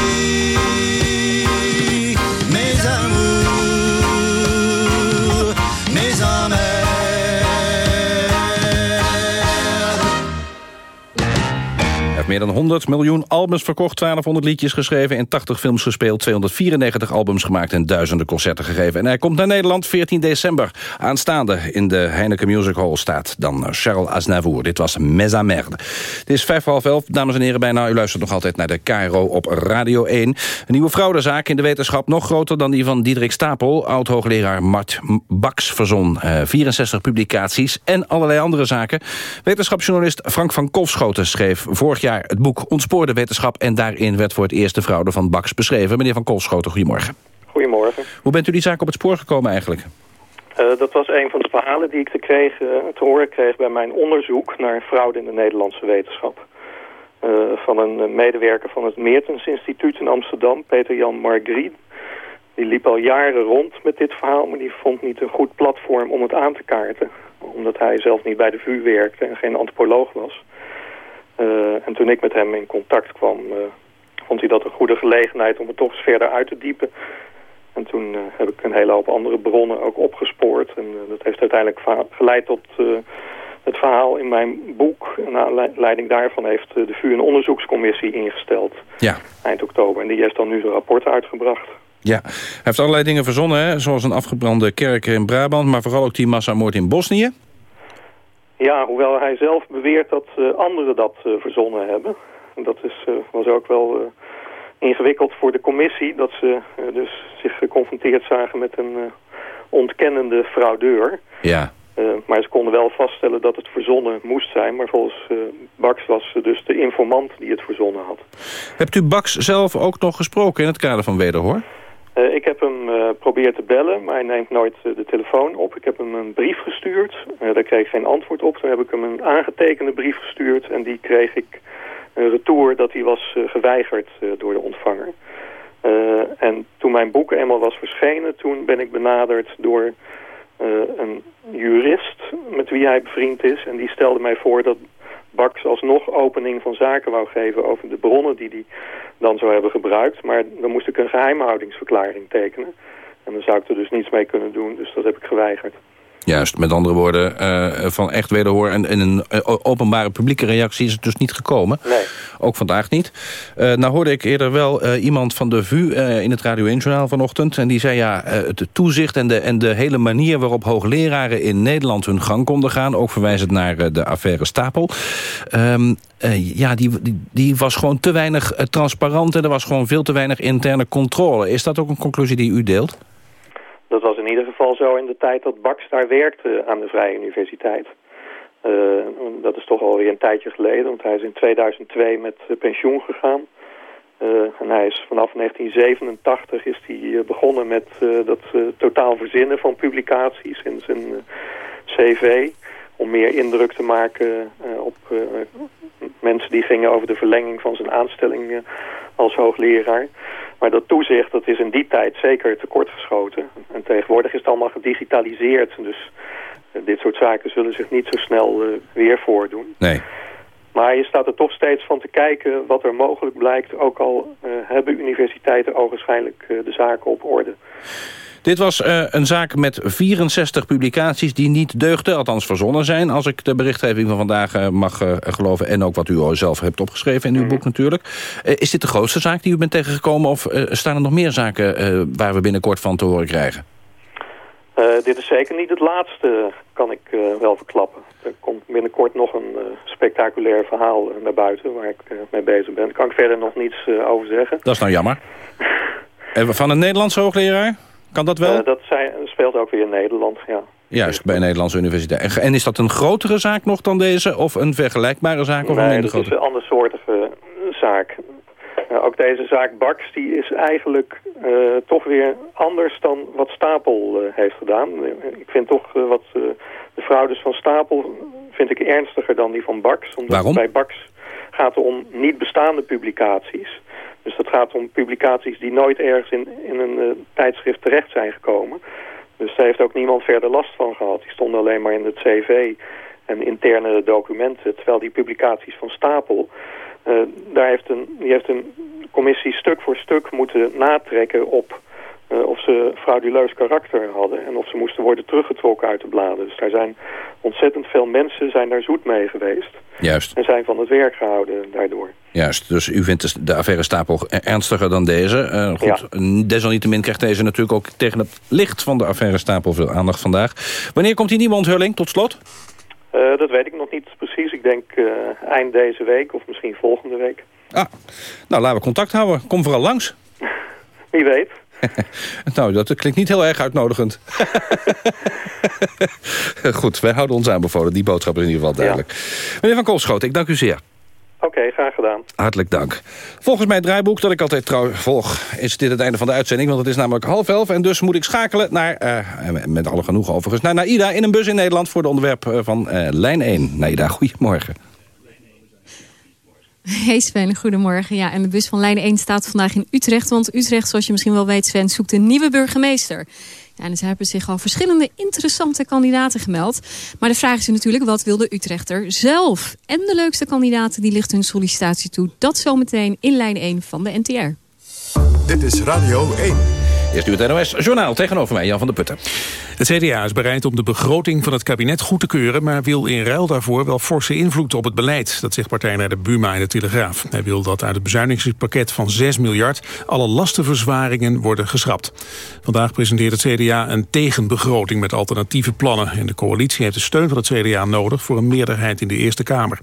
Meer dan 100 miljoen albums verkocht, 1200 liedjes geschreven... in 80 films gespeeld, 294 albums gemaakt... en duizenden concerten gegeven. En hij komt naar Nederland 14 december. Aanstaande in de Heineken Music Hall staat dan Charles Aznavour. Dit was Mes Merde. Het is vijf half elf, dames en heren, bijna. U luistert nog altijd naar de KRO op Radio 1. Een nieuwe fraudezaak in de wetenschap, nog groter dan die van Diederik Stapel... oud-hoogleraar Mart Baks verzon. 64 publicaties en allerlei andere zaken. Wetenschapsjournalist Frank van Kolfschoten schreef vorig jaar het boek Ontspoorde Wetenschap... en daarin werd voor het eerst de fraude van Baks beschreven. Meneer van Kolfschoten, goedemorgen. Goedemorgen. Hoe bent u die zaak op het spoor gekomen eigenlijk? Uh, dat was een van de verhalen die ik te, kreeg, uh, te horen kreeg bij mijn onderzoek naar fraude in de Nederlandse wetenschap. Uh, van een medewerker van het Meertens Instituut in Amsterdam, Peter Jan Margriet. Die liep al jaren rond met dit verhaal, maar die vond niet een goed platform om het aan te kaarten. Omdat hij zelf niet bij de VU werkte en geen antropoloog was. En toen ik met hem in contact kwam, vond hij dat een goede gelegenheid om het toch eens verder uit te diepen. En toen uh, heb ik een hele hoop andere bronnen ook opgespoord. En dat heeft uiteindelijk geleid tot het verhaal in mijn boek. En naar aanleiding daarvan heeft de VU een onderzoekscommissie ingesteld. Ja. Eind oktober. En die heeft dan nu zijn rapport uitgebracht. Ja, hij heeft allerlei dingen verzonnen, hè? zoals een afgebrande kerk in Brabant... maar vooral ook die massamoord in Bosnië. Ja, hoewel hij zelf beweert dat anderen dat verzonnen hebben. En dat is, was ook wel ingewikkeld voor de commissie... dat ze dus zich geconfronteerd zagen met een ontkennende fraudeur. Ja. Maar ze konden wel vaststellen dat het verzonnen moest zijn. Maar volgens Bax was ze dus de informant die het verzonnen had. Hebt u Bax zelf ook nog gesproken in het kader van Wederhoor? Ik heb hem proberen te bellen, maar hij neemt nooit de telefoon op. Ik heb hem een brief gestuurd. daar kreeg ik geen antwoord op. Toen heb ik hem een aangetekende brief gestuurd. En die kreeg ik een retour dat hij was geweigerd door de ontvanger. En toen mijn boek eenmaal was verschenen, toen ben ik benaderd door een jurist met wie hij bevriend is. En die stelde mij voor dat Bax alsnog opening van zaken wou geven over de bronnen die hij dan zou hebben gebruikt. Maar dan moest ik een geheimhoudingsverklaring tekenen. En dan zou ik er dus niets mee kunnen doen, dus dat heb ik geweigerd. Juist, met andere woorden, uh, van echt wederhoor en, en een uh, openbare publieke reactie is het dus niet gekomen. Nee. Ook vandaag niet. Uh, nou hoorde ik eerder wel iemand van de VU in het Radio 1-journaal vanochtend. En die zei ja, het toezicht en de, en de hele manier waarop hoogleraren in Nederland hun gang konden gaan. Ook verwijzend naar de affaire Stapel. Um, ja, die, die, die, was gewoon te weinig transparant en er was gewoon veel te weinig interne controle. Is dat ook een conclusie die u deelt? Dat was in ieder geval zo in de tijd dat Bax daar werkte aan de Vrije Universiteit. Uh, dat is toch alweer een tijdje geleden, want hij is in 2002 met pensioen gegaan. Uh, en hij is vanaf 1987 is hij begonnen met uh, dat totaal verzinnen van publicaties in zijn cv. Om meer indruk te maken op mensen die gingen over de verlenging van zijn aanstelling als hoogleraar. Maar dat toezicht dat is in die tijd zeker tekortgeschoten. En tegenwoordig is het allemaal gedigitaliseerd. Dus uh, dit soort zaken zullen zich niet zo snel uh, weer voordoen. Nee. Maar je staat er toch steeds van te kijken wat er mogelijk blijkt. Ook al uh, hebben universiteiten ogenschijnlijk de zaken op orde. Dit was uh, een zaak met 64 publicaties die niet deugden, althans verzonnen zijn... als ik de berichtgeving van vandaag uh, mag uh, geloven... en ook wat u zelf hebt opgeschreven in uw boek natuurlijk. is dit de grootste zaak die u bent tegengekomen... of staan er nog meer zaken waar we binnenkort van te horen krijgen? dit is zeker niet het laatste, kan ik wel verklappen. Er komt binnenkort nog een spectaculair verhaal naar buiten... waar ik mee bezig ben. Daar kan ik verder nog niets over zeggen. Dat is nou jammer. van een Nederlandse hoogleraar? Kan dat wel? Uh, dat zijn, speelt ook weer in Nederland, ja. Juist, bij een Nederlandse universiteit. En is dat een grotere zaak nog dan deze? Of een vergelijkbare zaak? Of nee, een minder grote? het is een andersoortige zaak. Uh, ook deze zaak Bax die is eigenlijk uh, toch weer anders dan wat Stapel heeft gedaan. ik vind toch wat de fraudes van Stapel vind ik ernstiger dan die van Bax. Omdat Waarom? Bij Bax gaat het om niet bestaande publicaties. Dus dat gaat om publicaties die nooit ergens in, in een uh, tijdschrift terecht zijn gekomen. Dus daar heeft ook niemand verder last van gehad. Die stonden alleen maar in het cv en interne documenten. Terwijl die publicaties van Stapel, uh, daar heeft een, die heeft een commissie stuk voor stuk moeten natrekken op eh, of ze frauduleus karakter hadden en of ze moesten worden teruggetrokken uit de bladen. Dus daar zijn ontzettend veel mensen zijn daar zoet mee geweest. Juist. En zijn van het werk gehouden daardoor. Juist, dus u vindt de- affaire Stapel ernstiger dan deze. Eh, goed, desalniettemin krijgt deze natuurlijk ook tegen het licht van de affaire Stapel veel aandacht vandaag. Wanneer komt die nieuwe onthulling, tot slot? Eh, dat weet ik nog niet precies. Ik denk eind deze week of misschien volgende week. Ah, nou laten we contact houden. Kom vooral langs. Wie weet. nou, dat klinkt niet heel erg uitnodigend. Goed, wij houden ons aanbevolen. Die boodschap is in ieder geval duidelijk. Meneer Van Koolschoten, ik dank u zeer. Oké, graag gedaan. Hartelijk dank. Volgens mijn draaiboek, dat ik altijd trouw volg... is dit het einde van de uitzending, want het is namelijk half elf... en dus moet ik schakelen naar, eh, met alle genoegen overigens... naar Naida in een bus in Nederland... voor de onderwerp eh, van eh, lijn 1. Naida, goedemorgen. Hey Sven, goedemorgen. Ja, en de bus van lijn 1 staat vandaag in Utrecht. Want Utrecht, zoals je misschien wel weet Sven, zoekt een nieuwe burgemeester. Ja, en ze hebben zich al verschillende interessante kandidaten gemeld. Maar de vraag is natuurlijk, wat wil de Utrechter zelf? En de leukste kandidaten, die ligt hun sollicitatie toe. Dat zometeen in lijn 1 van de NTR. Dit is Radio 1. Eerst nu het NOS-journaal tegenover mij, Jan van der Putten. Het CDA is bereid om de begroting van het kabinet goed te keuren... maar wil in ruil daarvoor wel forse invloed op het beleid. Dat zegt partijleider Buma in de Telegraaf. Hij wil dat uit het bezuinigingspakket van 6 miljard... alle lastenverzwaringen worden geschrapt. Vandaag presenteert het CDA een tegenbegroting met alternatieve plannen. En de coalitie heeft de steun van het CDA nodig... voor een meerderheid in de Eerste Kamer.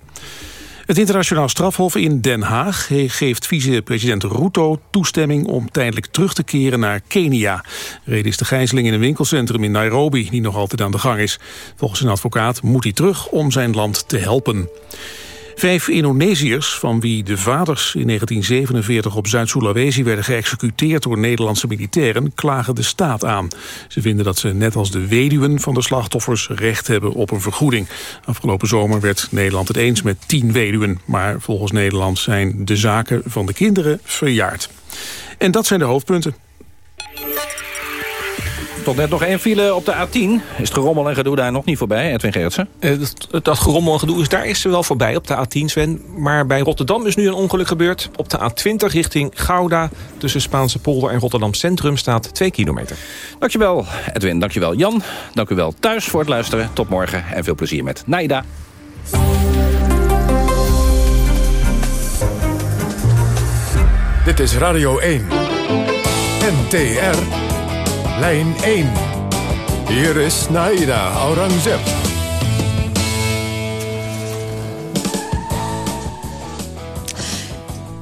Het internationaal strafhof in Den Haag geeft vicepresident Ruto toestemming om tijdelijk terug te keren naar Kenia. Reden is de gijzeling in een winkelcentrum in Nairobi die nog altijd aan de gang is. Volgens een advocaat moet hij terug om zijn land te helpen. Vijf Indonesiërs, van wie de vaders in 1947 op Zuid-Sulawesi werden geëxecuteerd door Nederlandse militairen, klagen de staat aan. Ze vinden dat ze net als de weduwen van de slachtoffers recht hebben op een vergoeding. Afgelopen zomer werd Nederland het eens met tien weduwen, maar volgens Nederland zijn de zaken van de kinderen verjaard. En dat zijn de hoofdpunten. Tot net nog één file op de A10. Is het gerommel en gedoe daar nog niet voorbij, Edwin Gerritsen? Eh, dat, dat gerommel en gedoe is daar is ze wel voorbij op de A10, Sven. Maar bij Rotterdam is nu een ongeluk gebeurd. Op de A20 richting Gouda tussen Spaanse polder en Rotterdam Centrum staat 2 kilometer. Dankjewel, Edwin. Dankjewel, Jan. Dank u wel thuis voor het luisteren. Tot morgen en veel plezier met Naida. Dit is Radio 1. NTR. Lijn 1. Hier is Naida Aurangzeb.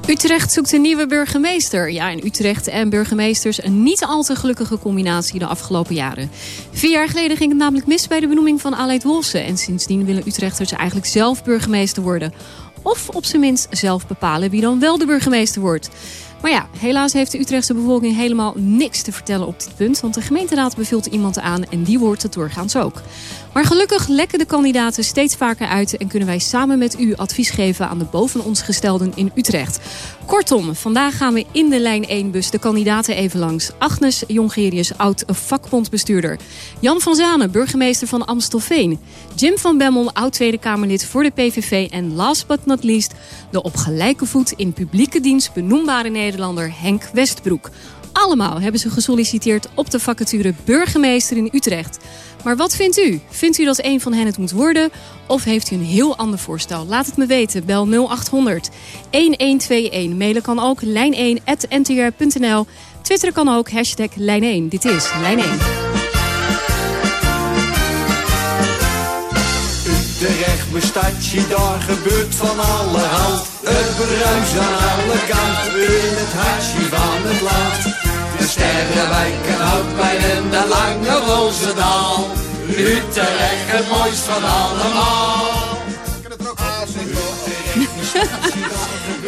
Utrecht zoekt een nieuwe burgemeester. Ja, in Utrecht en burgemeesters een niet al te gelukkige combinatie de afgelopen jaren. Vier jaar geleden ging het namelijk mis bij de benoeming van Aleid Wolfsen. En sindsdien willen Utrechters eigenlijk zelf burgemeester worden. Of op zijn minst zelf bepalen wie dan wel de burgemeester wordt. Maar ja, helaas heeft de Utrechtse bevolking helemaal niks te vertellen op dit punt. Want de gemeenteraad beveelt iemand aan en die wordt het doorgaans ook. Maar gelukkig lekken de kandidaten steeds vaker uit... en kunnen wij samen met u advies geven aan de boven ons gestelden in Utrecht. Kortom, vandaag gaan we in de lijn 1-bus de kandidaten even langs. Agnes Jongerius, oud-vakbondbestuurder. Jan van Zanen, burgemeester van Amstelveen. Jim van Bemmel, oud-Tweede Kamerlid voor de PVV. En last but not least, de op gelijke voet in publieke dienst benoembare Nederlander Henk Westbroek. Allemaal hebben ze gesolliciteerd op de vacature burgemeester in Utrecht. Maar wat vindt u? Vindt u dat een van hen het moet worden? Of heeft u een heel ander voorstel? Laat het me weten. Bel 0800 1121. Mailen kan ook lijn1.ntr.nl. Twitteren kan ook. Hashtag lijn1. Dit is Lijn 1. Utrecht bestaat je, daar gebeurt van allerhand. Het bruis aan alle kanten in het hartje van het land. De sterrenwijken, Houtpijn en de lange Roosendaal. Utrecht het mooist van allemaal.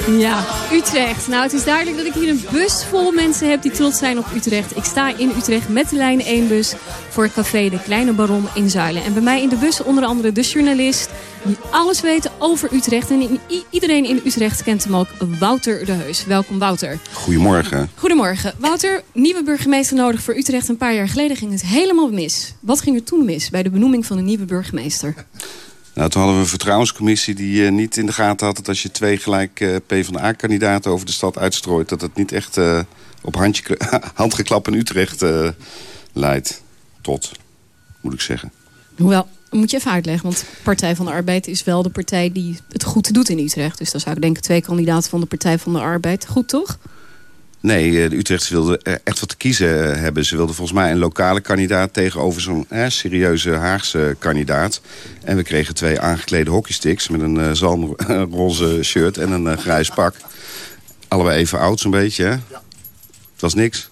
Ja, Utrecht. Nou, het is duidelijk dat ik hier een bus vol mensen heb die trots zijn op Utrecht. Ik sta in Utrecht met de lijn 1 bus voor het café De Kleine Baron in Zuilen. En bij mij in de bus onder andere de journalist die alles weet over Utrecht. En iedereen in Utrecht kent hem ook, Wouter de Heus. Welkom Wouter. Goedemorgen. Goedemorgen. Wouter, nieuwe burgemeester nodig voor Utrecht. Een paar jaar geleden ging het helemaal mis. Wat ging er toen mis bij de benoeming van een nieuwe burgemeester? Nou, toen hadden we een vertrouwenscommissie die eh, niet in de gaten had... dat als je twee gelijk uh, PvdA-kandidaten over de stad uitstrooit... dat het niet echt uh, op handje, handgeklap in Utrecht leidt. Tot, moet ik zeggen. Hoewel, moet je even uitleggen. Want Partij van de Arbeid is wel de partij die het goed doet in Utrecht. Dus dan zou ik denken twee kandidaten van de Partij van de Arbeid. Goed, toch? Nee, de Utrechters wilden echt wat te kiezen hebben. Ze wilden volgens mij een lokale kandidaat tegenover zo'n serieuze Haagse kandidaat. En we kregen twee aangeklede hockeysticks met een uh, zalmroze shirt en een uh, grijs pak. Allebei even oud zo'n beetje, hè? Ja. Het was niks.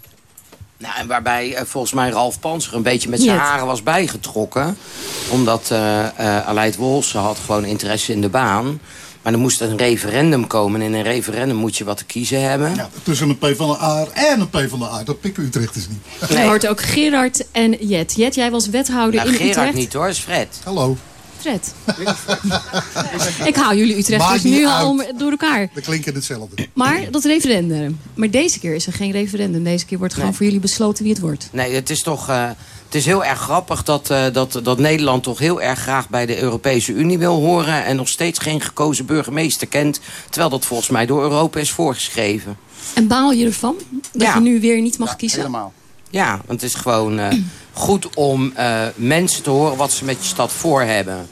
Nou, en waarbij uh, volgens mij Ralf Panzer een beetje met zijn haren was bijgetrokken. Omdat uh, uh, Aleid Wolse had gewoon interesse in de baan. Maar er moest een referendum komen. En in een referendum moet je wat te kiezen hebben. Ja, tussen een P van de A en een P van de A. Dat pikken Utrecht is niet. Je hoort ook Gerard en Jet. Jet, jij was wethouder nou, in Gerard Utrecht. niet hoor, is Fred. Hallo. Fred. ik hou jullie Utrechters Maakt niet nu uit. al door elkaar. We klinken hetzelfde. Maar dat referendum. Maar deze keer is er geen referendum. Deze keer wordt gewoon Nee. voor jullie besloten wie het wordt. Nee, het is toch... uh, het is heel erg grappig dat, uh, dat, dat Nederland toch heel erg graag bij de Europese Unie wil horen... en nog steeds geen gekozen burgemeester kent... terwijl dat volgens mij door Europa is voorgeschreven. En baal je ervan? Dat Ja. je nu weer niet mag kiezen? Helemaal. Ja, want het is gewoon uh, goed om uh, mensen te horen wat ze met je stad voor hebben.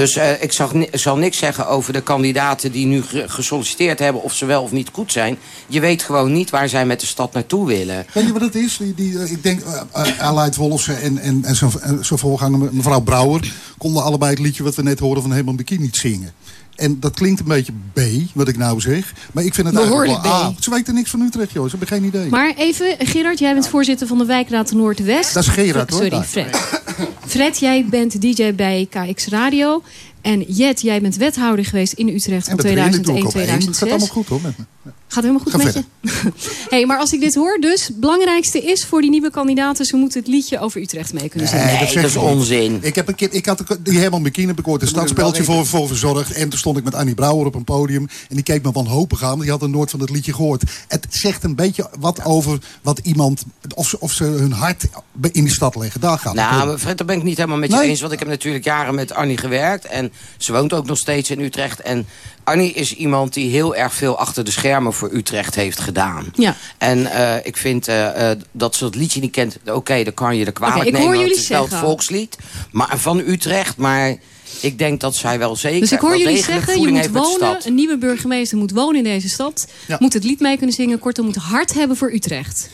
Dus uh, ik, zag, ik zal niks zeggen over de kandidaten die nu ge gesolliciteerd hebben... of ze wel of niet goed zijn. Je weet gewoon niet waar zij met de stad naartoe willen. Weet je wat het is? Die, die, ik denk, uh, Aleid Wolfse en, en, en zijn voorganger mevrouw Brouwer... konden allebei het liedje wat we net hoorden van Helemaal Bikini niet zingen. En dat klinkt een beetje B, wat ik nou zeg. Maar ik vind het Behoorlijk eigenlijk wel B. A. Ze weten niks van Utrecht, joh. Ze hebben geen idee. Maar even, Gerard, jij bent voorzitter van de wijkraad Noordwest. Dat is Gerard, hoor. Sorry. Fred. Fred, jij bent DJ bij KX Radio. En Jet, jij bent wethouder geweest in Utrecht van En dat herinner ik 2001, ook op één. Het 2006. gaat allemaal goed, hoor, met me. Gaat helemaal goed Ga met je? hey, maar als ik dit hoor, dus het belangrijkste is voor die nieuwe kandidaten... ze moeten het liedje over Utrecht mee kunnen zingen. Nee, dat is onzin. Ik, heb een keer, ik had die Herman McKean heb ik ooit een stadspeeltje voor, voor verzorgd. En toen stond ik met Annie Brouwer op een podium. En die keek me wanhopig aan, want die had er nooit van het liedje gehoord. Het zegt een beetje wat over wat iemand... of ze, of ze hun hart in die stad leggen. Daar gaat het Nou, om. maar Fred, daar ben ik niet helemaal met je Nee. eens. Want ik heb natuurlijk jaren met Annie gewerkt. En ze woont ook nog steeds in Utrecht. En Annie is iemand die heel erg veel achter de schermen voor Utrecht heeft gedaan. Ja. En uh, ik vind uh, uh, dat ze dat liedje niet kent. Oké, okay, dan kan je er kwalijk okay, ik nemen. hoor want jullie het is wel het zeggen. volkslied maar, van Utrecht. Maar ik denk dat zij wel zeker Dus ik hoor jullie zeggen, je moet wonen, stad. een nieuwe burgemeester moet wonen in deze stad. Ja. Moet het lied mee kunnen zingen, kortom moet hart hebben voor Utrecht.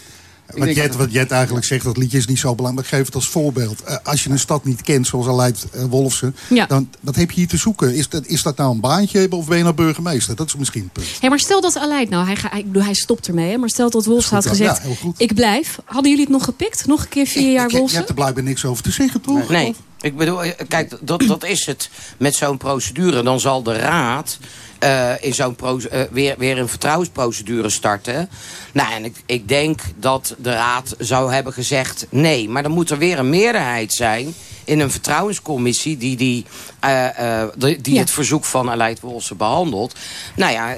Wat Jet, wat Jet eigenlijk zegt, dat liedje is niet zo belangrijk. Maar ik geef het als voorbeeld. Uh, als je een stad niet kent, zoals Aleid uh, Wolfsen... Ja. dan wat heb je hier te zoeken? Is dat, is dat nou een baantje hebben of ben je nou burgemeester? Dat is misschien het punt. Hey, maar stel dat Aleid, nou hij, ga, hij, hij stopt ermee... Hè, maar stel dat Wolfs had gezegd, Ja, ik blijf. Hadden jullie het nog gepikt? Nog een keer vier jaar Ik- Je Wolfsen? hebt er blijkbaar niks over te zeggen, toch? Nee, ik bedoel, eh, kijk, dat, dat is het met zo'n procedure. Dan zal de raad uh, in zo'n uh, weer, weer een vertrouwensprocedure starten. Nou, en ik, ik denk dat de raad zou hebben gezegd nee. Maar dan moet er weer een meerderheid zijn in een vertrouwenscommissie die, die, uh, die, die Ja. het verzoek van Aleid Wolse behandelt. Nou ja,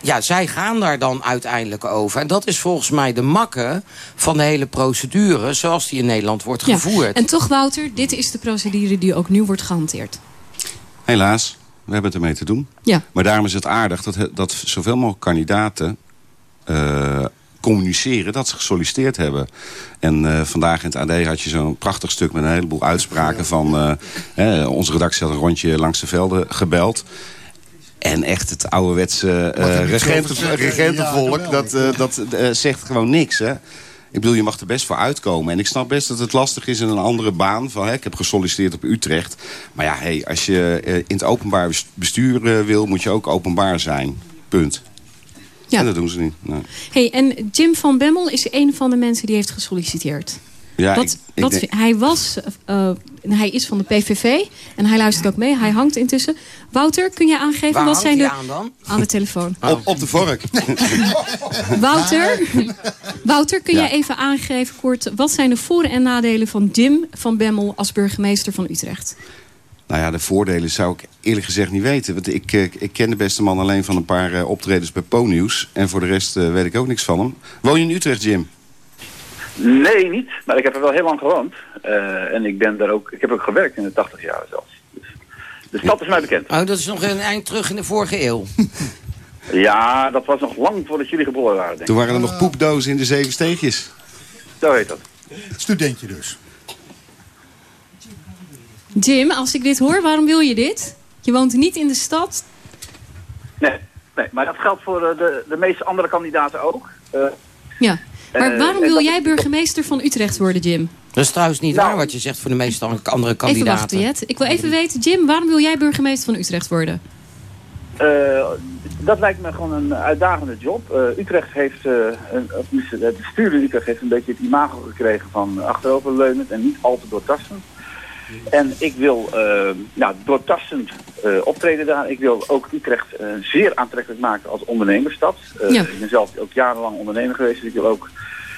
ja, zij gaan daar dan uiteindelijk over. En dat is volgens mij de makke van de hele procedure zoals die in Nederland wordt Ja. gevoerd. En toch Wouter, dit is de procedure die ook nu wordt gehanteerd. Helaas, we hebben het ermee te doen. Ja. Maar daarom is het aardig dat, dat zoveel mogelijk kandidaten... Uh, communiceren dat ze gesolliciteerd hebben. En uh, vandaag in het AD had je zo'n prachtig stuk... met een heleboel uitspraken van... Uh, eh, onze redactie had een rondje langs de velden gebeld... En echt het ouderwetse uh, regenten, regentenvolk, ja, dat, uh, dat uh, zegt gewoon niks. Hè? Ik bedoel, je mag er best voor uitkomen. En ik snap best dat het lastig is in een andere baan. Van, hè, ik heb gesolliciteerd op Utrecht. Maar ja, hey, als je in het openbaar bestuur wil, moet je ook openbaar zijn. Punt. Ja. En dat doen ze niet. Nee. Hey, en Jim van Bemmel is een van de mensen die heeft gesolliciteerd. Ja, wat, ik, ik wat, denk- Hij was, uh, hij is van de PVV en hij luistert ook mee. Hij hangt intussen. Wouter, kun je aangeven Waar wat zijn de aan dan? aan de telefoon? Op, op de vork. Wouter, Wouter, kun Ja. jij even aangeven kort wat zijn de voor- en nadelen van Jim van Bemmel als burgemeester van Utrecht? Nou ja, de voordelen zou ik eerlijk gezegd niet weten. Want ik, eh, ik ken de beste man alleen van een paar eh, optredens bij Po-nieuws. En voor de rest eh, weet ik ook niks van hem. Woon je in Utrecht, Jim? Nee, niet. Maar ik heb er wel heel lang gewoond. Eh, en ik ben daar ook, ik heb ook gewerkt in de 80 jaar zelfs. Dus De stad is mij bekend. Oh, dat is nog een eind terug in de vorige eeuw. Ja, dat was nog lang voordat jullie geboren waren, denk ik. Toen waren er nog poepdozen in de zeven steegjes. Zo heet dat. Studentje dus. Jim, als ik dit hoor, waarom wil je dit? Je woont niet in de stad. Nee, nee maar dat geldt voor eh, de, de meeste andere kandidaten ook. Eh, Ja. Maar Eh, waarom wil jij burgemeester van Utrecht worden, Jim? Dat is trouwens niet Nou. waar wat je zegt voor de meeste andere Even wachten, kandidaten. Jet. Ik wil even weten, Jim, waarom wil jij burgemeester van Utrecht worden? Eh, dat lijkt me gewoon een uitdagende job. Eh, Utrecht heeft, eh, een, of het bestuur in Utrecht heeft een beetje het imago gekregen van achteroverleunend en niet al te doortastend. En ik wil uh, nou, doortastend uh, optreden daar. Ik wil ook Utrecht uh, zeer aantrekkelijk maken als ondernemersstad. Ja. Ik ben zelf ook jarenlang ondernemer geweest, dus ik wil ook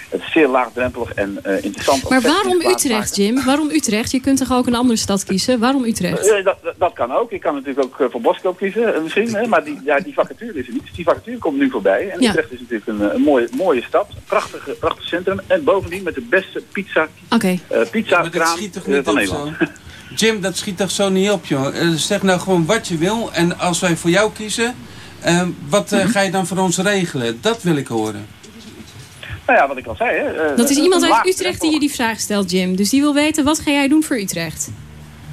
het zeer laagdrempelig en interessant Maar waarom Utrecht, Jim? Waarom Utrecht? Je kunt toch ook een andere stad kiezen? Waarom Utrecht? Uh, dat, dat kan ook. Ik kan natuurlijk ook uh, voor Boskoop kiezen, uh, misschien. Hè? Maar die, ja, die vacature is er niet. Dus die vacature komt nu voorbij. En Ja. Utrecht is natuurlijk een, een mooie, mooie stad. Prachtig, prachtig centrum. En bovendien met de beste pizza, okay. pizza schiet toch niet van op Nederland. zo? Jim, dat schiet toch zo niet op, joh. Eh, zeg nou gewoon wat je wil. En als wij voor jou kiezen, eh, wat Mhm. eh, ga je dan voor ons regelen? Dat wil ik horen. Nou ja, wat ik al zei. Hè, uh, Dat is iemand uit Utrecht die je die vraag stelt, Jim. Dus die wil weten, wat ga jij doen voor Utrecht?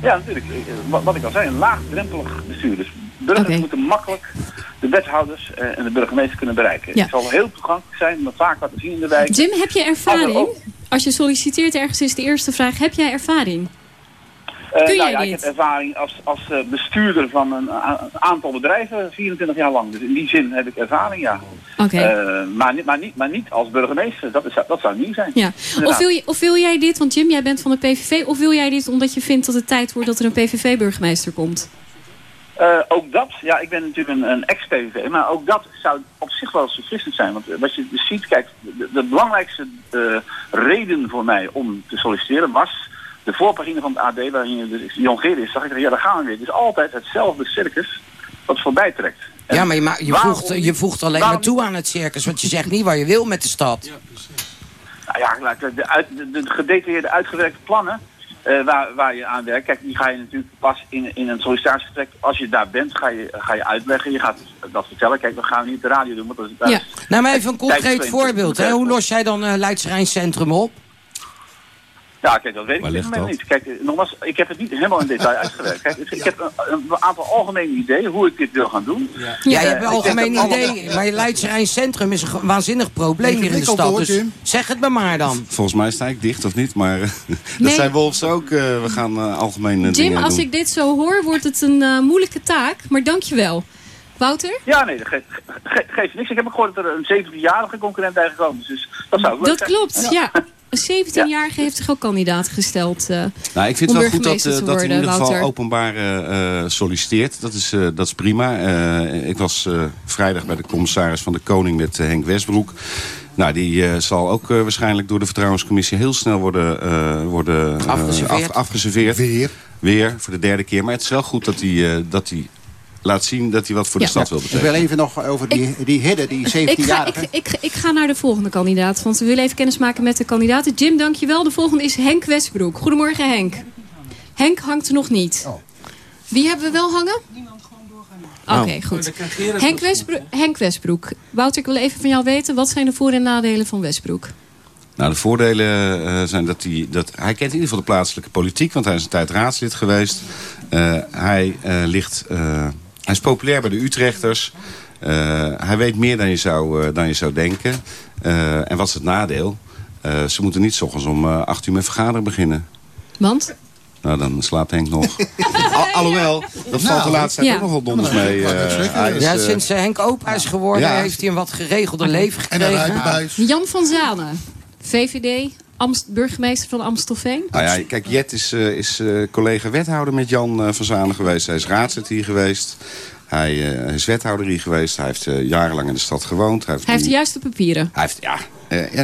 Ja, natuurlijk. Wat, wat ik al zei, een laagdrempelig bestuur. Dus burgers moeten makkelijk de wethouders eh, en de burgemeester kunnen bereiken. Ja. Het zal heel toegankelijk zijn, maar vaak wat te zien in de wijk. Jim, heb je ervaring? Als je solliciteert ergens is de eerste vraag, heb jij ervaring? Eh, Kun nou ja, ik heb ervaring als, als eh, bestuurder van een, aantal bedrijven, 24 jaar lang. Dus in die zin heb ik ervaring, ja. Oké. Eh, maar, niet- maar, niet, maar niet als burgemeester, dat, is, dat zou nieuw zijn. Ja. Inderdaad. Of wil, je, of wil jij dit, want Jim, jij bent van de PVV, of wil jij dit omdat je vindt dat het tijd wordt dat er een PVV-burgemeester komt? Ook dat, ja, ik ben natuurlijk een, een ex-PVV, maar ook dat zou op zich wel verfrissend zijn. Want wat je dus ziet, kijk, de, de belangrijkste reden voor mij om te solliciteren was de voorpagina van het AD, waarin je dus Jan zag. Ik dacht, ja, daar gaan we weer. Het is altijd hetzelfde circus wat voorbij trekt. En Ja, maar je, ma- je, waarom voegt, je voegt alleen waarom maar toe aan het circus. Want je zegt niet waar je wil met de stad. Nou ja, laat ik- de, uit, de, de gedetailleerde uitgewerkte plannen eh, waar, waar je aan werkt. Kijk, die ga je natuurlijk pas in, in een sollicitatiegesprek. Als je daar bent, ga je, ga je uitleggen. Je gaat dat vertellen. Kijk, dat gaan we niet op de radio doen. Want dat is, Ja. Nou, maar even een concreet voorbeeld. Hè? Hoe los jij dan uh, Leidse Rijn Centrum op? Ja, kijk, dat weet ik op dit moment niet. Kijk, eh, nogmaals, ik heb het niet helemaal in detail uitgewerkt. Kijk, dus ik heb een, een aantal algemene ideeën hoe ik dit wil gaan doen. Ja, Eh, je hebt ik een algemeen idee. Maar je Leidse Rijn Centrum is een waanzinnig probleem hier in de stad. Dus zeg het me maar dan. Volgens mij sta ik dicht of niet, maar eh, Nee. dat zijn Wolfs ook. eh, we gaan eh, algemeen Jim, dingen als doen. ik dit zo hoor, wordt het een eh, moeilijke taak. Maar dankjewel. Wouter? Ja, nee, dat geeft, ge- geeft niks. Ik heb ook gehoord dat er een 17-jarige concurrent bij gekomen is. Dus dat zou leuk Dat klopt, ja. Een 17-jarige heeft zich ook kandidaat gesteld. eh, Nou, ik vind om het wel goed dat, te dat in ieder geval Wouter. openbaar eh, eh, solliciteert. Dat is, eh, dat is prima. Eh, ik was eh, vrijdag bij de commissaris van de Koning met Henk Westbroek. Nou, die eh, zal ook waarschijnlijk door de Vertrouwenscommissie heel snel worden, eh, worden Afgeserveerd. af- afgeserveerd. Weer. Weer, voor de derde keer. Maar het is wel goed dat hij, eh, dat hij laat zien dat hij wat voor de Ja. stad wil Ik betekenen. wil even nog over die, die hidden, die ik, ga, 17-jarige. ik, ik, ik ga naar de volgende kandidaat. Want we willen even kennis maken met de kandidaten. Jim, dankjewel. De volgende is Henk Westbroek. Goedemorgen, Henk. Henk hangt er nog niet. Wie hebben we wel hangen? Oké, Oh. goed. Henk Westbroek, Henk Westbroek. Wouter, ik wil even van jou weten. Wat zijn de voor- en nadelen van Westbroek? Nou, de voordelen eh, zijn dat hij, dat hij kent in ieder geval de plaatselijke politiek, want hij is een tijd raadslid geweest. Eh, hij, eh, ligt, eh, hij is populair bij de Utrechters. Eh, hij weet meer dan je zou, eh, dan je zou denken. Eh, en wat is het nadeel? Eh, ze moeten niet s ochtends om eh, acht uur met vergaderen beginnen. Want? Nou, dan slaapt Henk nog. Al, alhoewel, dat valt de laatste tijd Ja. ook nog wel donders mee. eh, is, Ja, sinds Henk opa is geworden, Ja. heeft hij een wat geregelder leven En een gekregen. rijbewijs. Jan van Zanen. VVD, Amst, burgemeester van Amstelveen. Nou ja, kijk, Jet is, eh, is eh, collega wethouder met Jan eh, van Zanen geweest. Hij is raadslid hier geweest. Hij eh, is wethouder hier geweest. Hij heeft jarenlang in de stad gewoond. Hij heeft, Hij heeft de juiste papieren. hij heeft ja, eh,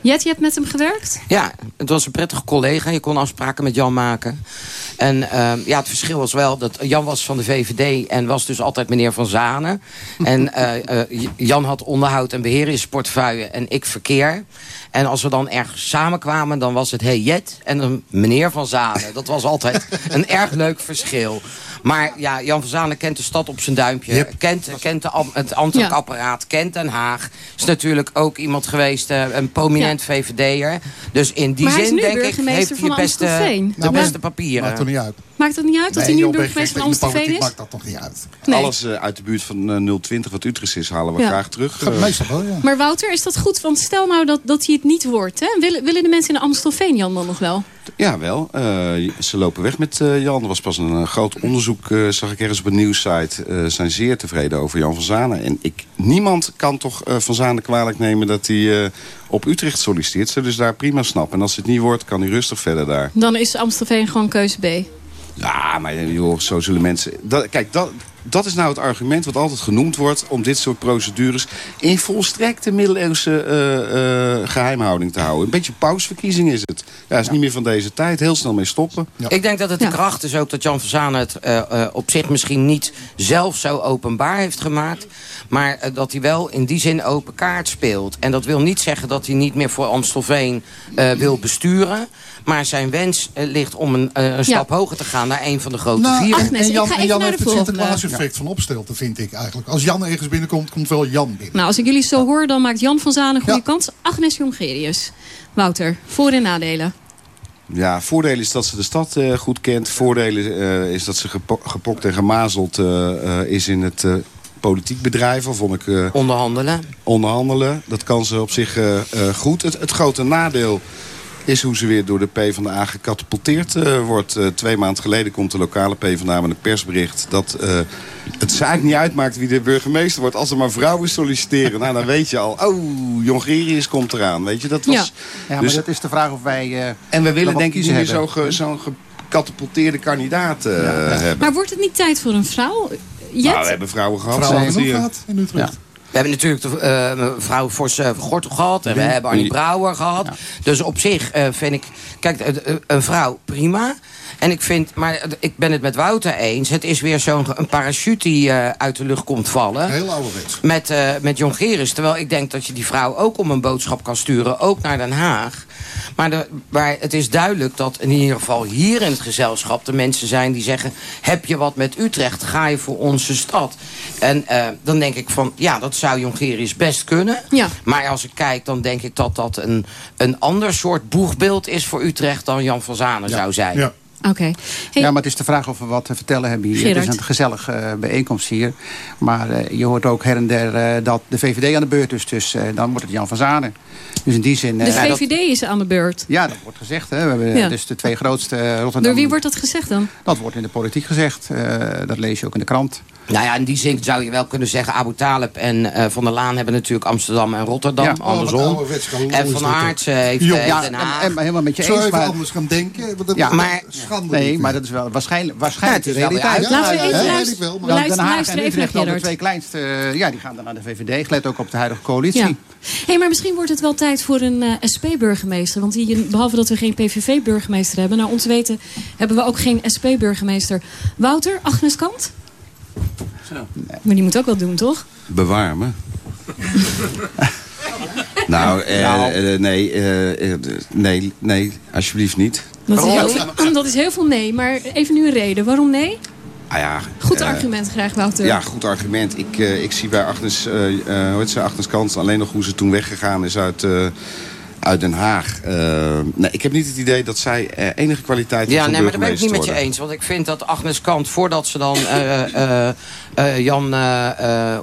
Jet, je hebt met hem gewerkt? Ja, het was een prettige collega. Je kon afspraken met Jan maken. En ehm, ja, het verschil was wel dat Jan was van de VVD en was dus altijd meneer Van Zanen. en eh, eh, Jan had onderhoud en beheer in zijn portefeuille en ik verkeer. En als we dan ergens samenkwamen, dan was het hey Jet en een meneer Van Zanen. Dat was altijd een erg leuk verschil. Maar ja, Jan van Zanen kent de stad op zijn duimpje. Kent, kent de, het ambtelijk Ja. apparaat. Kent Den Haag. Is natuurlijk ook iemand geweest, eh, een prominent VVD'er. Dus in die Maar zin, denk ik, heeft hij de beste, Amstelveen. de Nou, beste maar- papieren. Maakt er niet uit. Maakt het niet uit dat hij nu burgemeester van Amstelveen is? maakt dat toch niet uit. Nee. Alles eh, uit de buurt van eh, 020 wat Utrecht is, halen we Ja. graag terug. Eh, meestal wel, ja. Maar Wouter, is dat goed? Want stel nou dat, dat hij het niet wordt. Hè? Willen, willen de mensen in Amstelveen Jan dan nog wel? Ja, wel. Eh, ze lopen weg met eh, Jan. Er was pas een eh, groot onderzoek, eh, zag ik ergens op een nieuwssite. eh zijn zeer tevreden over Jan van Zanen. En ik, niemand kan toch eh, Van Zanen kwalijk nemen dat hij eh, op Utrecht solliciteert. Ze dus daar prima snappen. En als het niet wordt, kan hij rustig verder daar. Dan is Amstelveen gewoon keuze B. Ja, maar joh, zo zullen mensen... Dat, kijk, dat, dat is nou het argument wat altijd genoemd wordt... om dit soort procedures in volstrekte middeleeuwse eh, eh, geheimhouding te houden. Een beetje pausverkiezing is het. Ja, is niet meer van deze tijd. Heel snel mee stoppen. Ik denk dat het de kracht is ook dat Jan van het eh, eh, op zich misschien niet zelf zo openbaar heeft gemaakt. Maar dat hij wel in die zin open kaart speelt. En dat wil niet zeggen dat hij niet meer voor Amstelveen eh, wil besturen. Maar zijn wens eh, ligt om een, eh, een stap hoger te gaan naar een van de grote Nou, vier. en, en Jan, en Jan heeft het. Sinterklaas-effect van opstelten, vind ik eigenlijk. Als Jan ergens binnenkomt, komt wel Jan binnen. Nou, als ik jullie zo hoor, dan maakt Jan van Zanen een goede kans. Agnes Jongerius. Wouter, voor- en nadelen. Ja, voordeel is dat ze de stad eh, goed kent. Voordelen eh, is dat ze gepo- gepokt en gemazeld is in het eh, politiek bedrijf. Of vond ik, eh, Onderhandelen. onderhandelen. Dat kan ze op zich goed. Het, het grote nadeel is hoe ze weer door de PvdA gecatapulteerd eh, wordt. Eh, twee maanden geleden komt de lokale PvdA met een persbericht... dat eh, het eigenlijk niet uitmaakt wie de burgemeester wordt... als er maar vrouwen solliciteren. nou, dan weet je al, oh, Jongerius komt eraan. Weet je, dat was... Ja, maar dus- dat is de vraag of wij... eh, en we willen denk ik niet meer hebben. zo'n ge- gecatapulteerde kandidaat eh, hebben. Maar wordt het niet tijd voor een vrouw? Jet? Nou, we hebben vrouwen gehad. Vrouwen hier. gehad in Utrecht. We hebben natuurlijk de, eh, mevrouw Vos eh, Gortel gehad. En we Ja. hebben Arnie. Brouwer gehad. Dus op zich eh, vind ik... Kijk, eh, een vrouw prima. En ik vind... Maar ik ben het met Wouter eens. Het is weer zo'n een parachute die eh, uit de lucht komt vallen. Heel ouderwets. Met, eh met Jongeris. Terwijl ik denk dat je die vrouw ook om een boodschap kan sturen. Ook naar Den Haag. Maar, de, maar het is duidelijk dat in ieder geval hier in het gezelschap... de mensen zijn die zeggen... heb je wat met Utrecht? Ga je voor onze stad? En eh, dan denk ik van... ja, dat zou Jongeris best kunnen. Ja. Maar als ik kijk, dan denk ik dat dat een, een ander soort boegbeeld is voor Utrecht... dan Jan van Zanen zou zijn. Ja. Oké. Hey, Ja, maar het is de vraag of we wat te vertellen hebben hier. Gerard. Het is een gezellige eh, bijeenkomst hier. Maar eh, je hoort ook her en der eh, dat de VVD aan de beurt is. Dus eh, dan wordt het Jan van Zanen. Dus in die zin... de eh, dat- VVD is aan de beurt. ja, dat wordt gezegd. Hè. We hebben Ja. dus de twee grootste Rotterdam... Door wie wordt dat gezegd dan? Dat wordt in de politiek gezegd. Eh, dat lees je ook in de krant. Nou ja, in die zin zou je wel kunnen zeggen... Abu Talib en eh, Van der Laan hebben natuurlijk Amsterdam en Rotterdam. Ja. Oh, andersom. en Van. Aertsen heeft Ja, Den en, Haag. en helemaal met je Zo eens. even Maar, anders gaan denken. want dat- Ja, maar- nee, maar dat is wel waarschijnlijk, waarschijnlijk Ja, is wel Laten we even luisteren. Den Haag luister en Utrecht, de twee kleinste, eh, ja, die gaan dan naar de VVD. Ik let ook op de huidige coalitie. Ja. hey, maar misschien wordt het wel tijd voor een eh, SP-burgemeester. Want die, behalve dat we geen PVV-burgemeester hebben... naar ons weten hebben we ook geen SP-burgemeester. Wouter, Agnes Kant? Maar die moet ook wel doen, toch? Bewaar me. nou, eh, Nou. eh, nee, eh, eh, nee, nee, alsjeblieft niet. Dat is, heel veel, dat is heel veel nee, maar even nu een reden. Waarom nee? Ah ja, Goed eh, argument graag, Wouter. Ja, goed argument. Ik, eh, ik zie bij Agnes, eh eh, hoe heet ze, Agnes Kant alleen nog hoe ze toen weggegaan is uit, eh, uit Den Haag. Eh, nee, ik heb niet het idee dat zij eh, enige kwaliteit heeft Ja, nee, maar daar ben ik niet met je eens. Want ik vind dat Agnes Kant, voordat ze dan eh, eh, eh, Jan, eh, eh,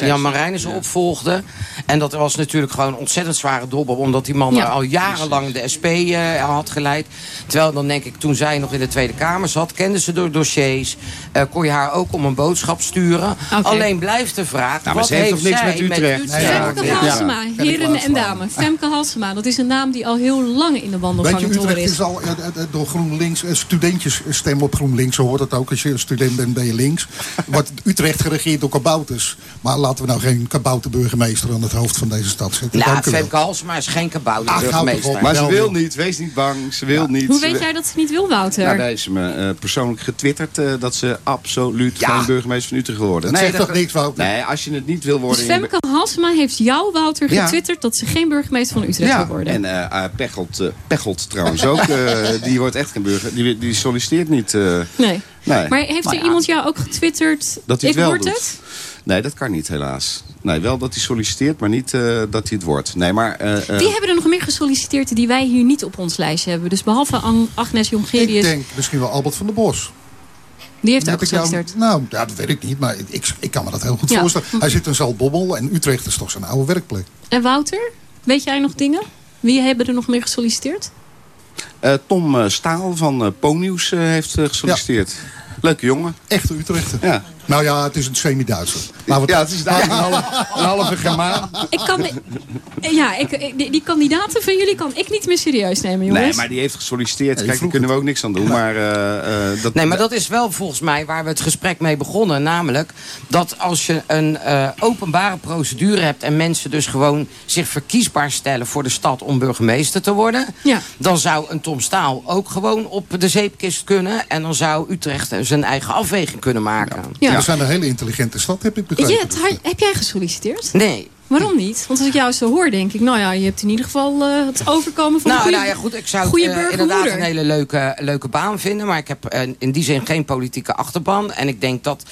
Jan Marijnissen. Opvolgde. En dat was natuurlijk gewoon een ontzettend zware dobbel. Omdat die man Ja. al jarenlang de SP eh, had geleid. Terwijl dan denk ik, toen zij nog in de Tweede Kamer zat... kende ze door dossiers. eh, kon je haar ook om een boodschap sturen. Alleen blijft de vraag, maar wat ze heeft heeft toch niks zij met Utrecht? Nee, ja, Femke. Halsema, heren en dames. Femke Halsema, dat is een naam die al heel lang in de wandelgangen je, te horen Utrecht is. is al eh, eh, eh, door GroenLinks, studentjes stemmen op GroenLinks, zo hoort het ook. Als je een student bent, ben je links. Wordt Utrecht geregeerd door kabouters. Maar laten we nou geen kabouterburgemeester aan het hoofd van deze stad zetten. Nou, wel. Femke Halsema is geen kabouter Ach, hou toch burgemeester. op. Maar ze wil niet, wees niet bang. Ze wil niet. Hoe weet jij dat ze niet wil, Wouter? Nou, daar heeft ze me eh, persoonlijk getwitterd eh, dat ze absoluut Ja. geen burgemeester van Utrecht wil worden. Dat Nee, zegt toch niks, Wouter? Nee, als je het niet wil worden... Femke Halsema heeft jou, Wouter, Ja. getwitterd dat ze geen burgemeester van Utrecht Ja, wil worden. en eh eh, Pechelt, eh, Pechelt trouwens ook. eh, die wordt echt geen burger. Die, die solliciteert niet. eh. Nee. Nee. Maar heeft er iemand jou ook getwitterd, Dat hij ik het wel doet. het? Nee, dat kan niet helaas. Nee, wel dat hij solliciteert, maar niet eh, dat hij het wordt. Nee, maar... eh, eh, Wie hebben er nog meer gesolliciteerd die wij hier niet op ons lijstje hebben? Dus behalve An- Agnes Ik Jongerius, denk misschien wel Albert van der Bos. die heeft ook ik jou- gesolliciteerd. nou, ja, dat weet ik niet, maar ik, ik kan me dat heel goed Ja. voorstellen. Hij zit in Zaltbommel en Utrecht is toch zijn oude werkplek. En Wouter, weet jij nog dingen? Wie hebben er nog meer gesolliciteerd? eh, Tom eh, Staal van eh Ponius eh, heeft gesolliciteerd. Leuke jongen. Echte Utrechter. Ja. Nou ja, het is een semi-Duitser. Ja, het is daar een halve, een halve Germaan. Ik kan, ja, ik, die, die kandidaten van jullie kan ik niet meer serieus nemen, jongens. Nee, maar die heeft gesolliciteerd. Kijk, daar kunnen we ook niks aan doen. Maar, eh, eh, dat, Nee, maar dat is wel volgens mij waar we het gesprek mee begonnen. Namelijk dat als je een eh, openbare procedure hebt... en mensen dus gewoon zich verkiesbaar stellen voor de stad om burgemeester te worden... Ja. dan zou een Tom Staal ook gewoon op de zeepkist kunnen... en dan zou Utrecht zijn eigen afweging kunnen maken. Ja. We zijn een hele intelligente stad, heb ik begrepen. Jet, ha- heb jij gesolliciteerd? Nee. Waarom niet? Want als ik jou zo hoor, denk ik... nou ja, je hebt in ieder geval eh, het overkomen van een Nou, goede, nou ja, goed, ik zou het eh, inderdaad een hele leuke, leuke baan vinden. Maar ik heb eh, in die zin geen politieke achterban. En ik denk dat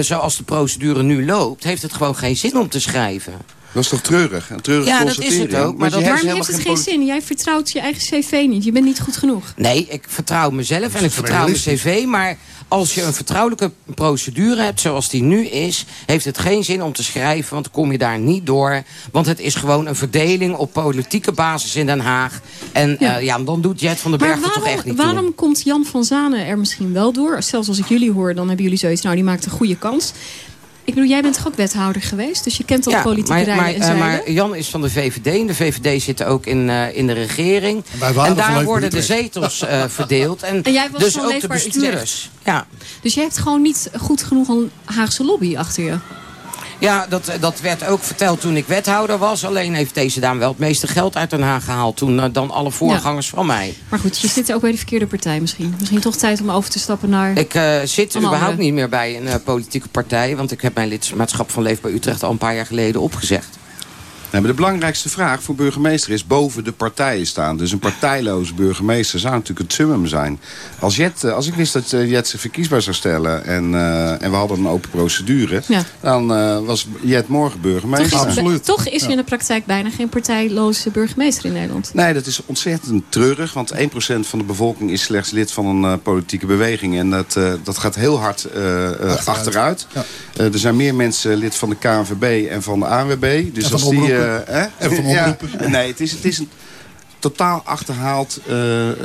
zoals de procedure nu loopt... heeft het gewoon geen zin om te schrijven. Dat is toch treurig? Een treurige Ja, dat is het ook, maar dat- Waarom heeft het geen zin? Jij vertrouwt je eigen cv niet. Je bent niet goed genoeg. Nee, ik vertrouw mezelf en ik vertrouw mijn cv. Maar als je een vertrouwelijke procedure hebt zoals die nu is... heeft het geen zin om te schrijven, want dan kom je daar niet door. Want het is gewoon een verdeling op politieke basis in Den Haag. En Ja. ja, ja dan doet Jet van den Berg er toch echt waarom, niet toe. waarom komt Jan van Zanen er misschien wel door? Zelfs als ik jullie hoor, dan hebben jullie zoiets... nou, die maakt een goede kans. Ik bedoel, jij bent toch ook wethouder geweest? Dus je kent al politieke maar, rijden maar, en eh, zeilen? maar Jan is van de VVD. En de VVD zit ook in, eh, in de regering. En van daar worden de zetels eh, verdeeld. En, En jij was dus ook de Leefbaar bestuurders. Ja. Dus je hebt gewoon niet goed genoeg een Haagse lobby achter je. Ja, dat, dat werd ook verteld toen ik wethouder was. Alleen heeft deze dame wel het meeste geld uit Den Haag gehaald... toen eh, dan alle voorgangers van mij. Maar goed, je zit ook bij de verkeerde partij misschien. Misschien toch tijd om over te stappen naar... Ik eh, zit überhaupt andere. niet meer bij een eh, politieke partij... want ik heb mijn lidmaatschap van Leefbaar Utrecht al een paar jaar geleden opgezegd. Nee, maar de belangrijkste vraag voor burgemeester is boven de partijen staan. Dus een partijloze burgemeester zou natuurlijk het summum zijn. Als, Jet, eh, als ik wist dat eh, Jet zich verkiesbaar zou stellen en, eh, en we hadden een open procedure... Ja. dan eh, was Jet morgen burgemeester. Toch is, toch is er in de praktijk bijna geen partijloze burgemeester in Nederland. Nee, dat is ontzettend treurig. Want 1% van de bevolking is slechts lid van een politieke beweging. En dat, eh, dat gaat heel hard eh, eh, achteruit. Eh, er zijn meer mensen lid van de KNVB en van de ANWB. Dus als die... eh, hè? En van Ja, nee, het is, het is een totaal achterhaald, eh, eh,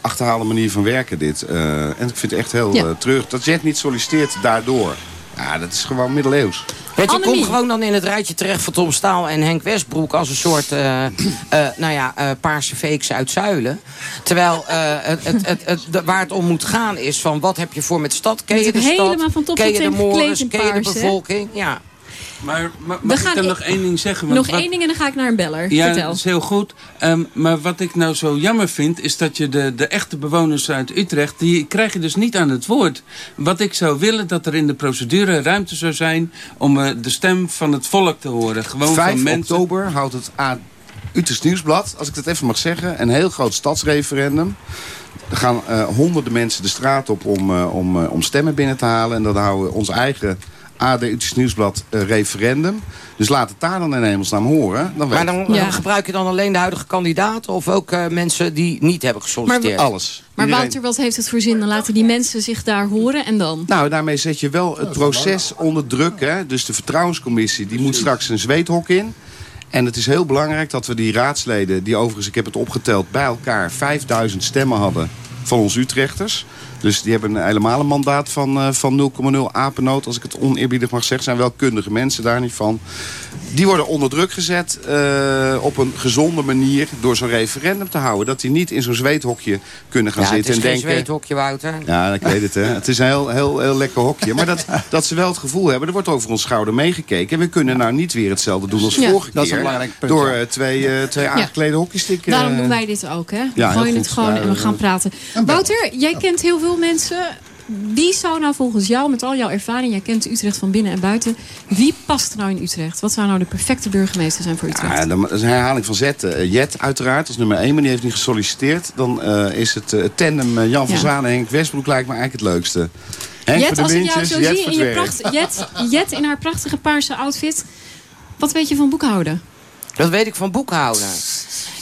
achterhaalde manier van werken dit. Eh, en ik vind het echt heel Ja. eh, treurig. Dat Jet niet solliciteert daardoor. Ja, dat is gewoon middeleeuws. Weet je, Annemie. kom gewoon dan in het rijtje terecht van Tom Staal en Henk Westbroek... als een soort, eh, eh, nou ja, eh, paarse fakes uit Zuilen. Terwijl eh, het, het, het, waar het om moet gaan is van... wat heb je voor met stad? Ken Je de stad? Ken je de Ken je de bevolking? Ja. Maar ma- mag ik gaan dan i- nog één ding zeggen? Want Nog wat- één ding en dan ga ik naar een beller. Ja, Vertel. dat is heel goed. Ehm, maar wat ik nou zo jammer vind, is dat je de, de echte bewoners uit Utrecht, die krijg je dus niet aan het woord. Wat ik zou willen, dat er in de procedure ruimte zou zijn om eh, de stem van het volk te horen. Gewoon 5 van mensen. oktober houdt het A Utrechts Nieuwsblad, als ik dat even mag zeggen, een heel groot stadsreferendum. Er gaan eh, honderden mensen de straat op om, eh, om, eh, om stemmen binnen te halen. En dan houden we ons eigen AD Utrechts Nieuwsblad eh, referendum. Dus laat het daar dan in hemelsnaam horen. Dan Maar dan dan gebruik je dan alleen de huidige kandidaten... of ook eh, mensen die niet hebben gesolliciteerd? Alles. Maar Iedereen- Wouter, wat heeft het voor zin? Dan laten die mensen zich daar horen en dan? Nou, daarmee zet je wel het proces onder druk. Hè? Dus de vertrouwenscommissie die moet straks een zweethok in. En het is heel belangrijk dat we die raadsleden... die overigens, ik heb het opgeteld, bij elkaar 5000 stemmen hadden van ons Utrechters. Dus die hebben helemaal een mandaat van, eh, van 0,0 apennoot. Als ik het oneerbiedig mag zeggen. zijn wel kundige mensen daar niet van. Die worden onder druk gezet eh, op een gezonde manier... door zo'n referendum te houden. Dat die niet in zo'n zweethokje kunnen gaan Ja, het zitten is en geen denken... zweethokje, Wouter. Ja, ik weet het. Hè. Het is een heel, heel, heel lekker hokje. Maar dat, dat ze wel het gevoel hebben, er wordt over ons schouder meegekeken. En we kunnen nou niet weer hetzelfde doen als Ja. vorige Dat is een keer. belangrijk punt, Door eh, twee, eh, twee aangeklede hokjestikken. Daarom doen wij dit ook, hè? We gooien het gewoon en we gaan praten. Wouter, jij kent heel veel mensen Wie zou nou volgens jou, met al jouw ervaring... jij kent Utrecht van binnen en buiten... wie past er nou in Utrecht? Wat zou nou de perfecte burgemeester zijn voor Utrecht? Ja, dat is een herhaling van Zet. Uh, Jet uiteraard, als nummer 1, maar die heeft niet gesolliciteerd. Dan uh, is het uh, tandem Jan van ja. Zaan en Henk Westbroek lijkt me eigenlijk het leukste. Henk Jet, als ik jou zo Jet zie in je pracht, Jet, Jet in haar prachtige paarse outfit... wat weet je van boekhouden? Dat weet ik van boekhouden.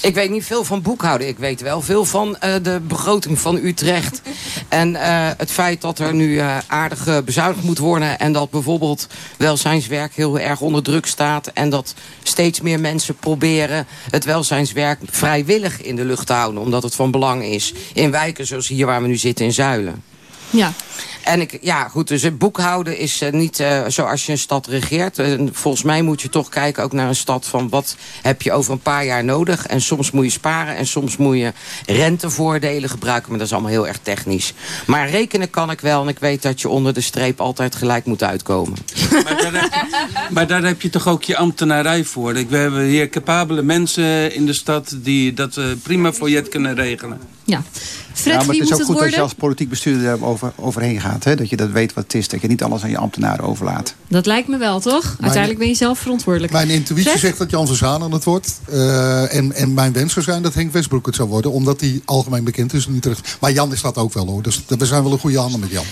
Ik weet niet veel van boekhouden. Ik weet wel veel van uh, de begroting van Utrecht. En uh, het feit dat er nu uh, aardig bezuinigd moet worden... en dat bijvoorbeeld welzijnswerk heel erg onder druk staat... en dat steeds meer mensen proberen het welzijnswerk vrijwillig in de lucht te houden... omdat het van belang is in wijken zoals hier waar we nu zitten in Zuilen. Ja. En ik, ja, goed, dus het boekhouden is uh, niet uh, zoals je een stad regeert. Uh, volgens mij moet je toch kijken ook naar een stad van wat heb je over een paar jaar nodig. En soms moet je sparen en soms moet je rentevoordelen gebruiken. Maar dat is allemaal heel erg technisch. Maar rekenen kan ik wel en ik weet dat je onder de streep altijd gelijk moet uitkomen. Maar daar, heb je, maar daar heb je toch ook je ambtenarij voor. We hebben hier capabele mensen in de stad die dat prima voor je kunnen regelen. Ja. Fred, ja, maar het is ook het goed worden? als je als politiek bestuurder er over, overheen gaat. Hè? Dat je dat weet wat het is. Dat je niet alles aan je ambtenaren overlaat. Dat lijkt me wel, toch? Uiteindelijk ben je zelf verantwoordelijk. Mijn intuïtie zegt dat Jan van Zaan aan het wordt. Uh, en, en mijn wens zou zijn dat Henk Westbroek het zou worden. Omdat hij algemeen bekend is in Utrecht. Maar Jan is dat ook wel hoor. Dus we zijn wel een goede handen met Jan.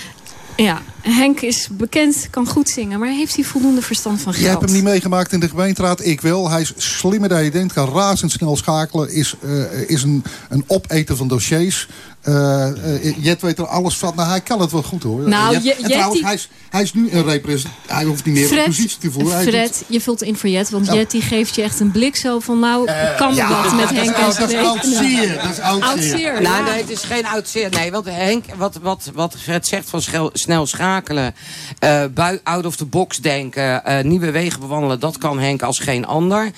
Ja, Henk is bekend, kan goed zingen. Maar heeft hij voldoende verstand van geld? Je hebt hem niet meegemaakt in de gemeenteraad. Ik wel. Hij is slimmer dan je denkt. Kan razendsnel schakelen. Is, uh, is een, een opeter van dossiers. Uh, uh, Jet weet er alles van. Nou, hij kan het wel goed hoor. Nou, Jet, en Jet trouwens, die... hij, is, hij is nu een representant. Hij hoeft niet meer Fred, een positie te voeren. Fred, doet... je vult in voor Jet. Want Ja. Jet die geeft je echt een blik zo van... nou, Uh, kan ja, met dat is Henk en dat is oud zeer, dat is oud zeer. Nou, nee, het is geen oud zeer. Nee, want Henk, wat, wat, wat Fred zegt van schel- snel schakelen, uh, bui- out of the box denken, uh, nieuwe wegen bewandelen, dat kan Henk als geen ander.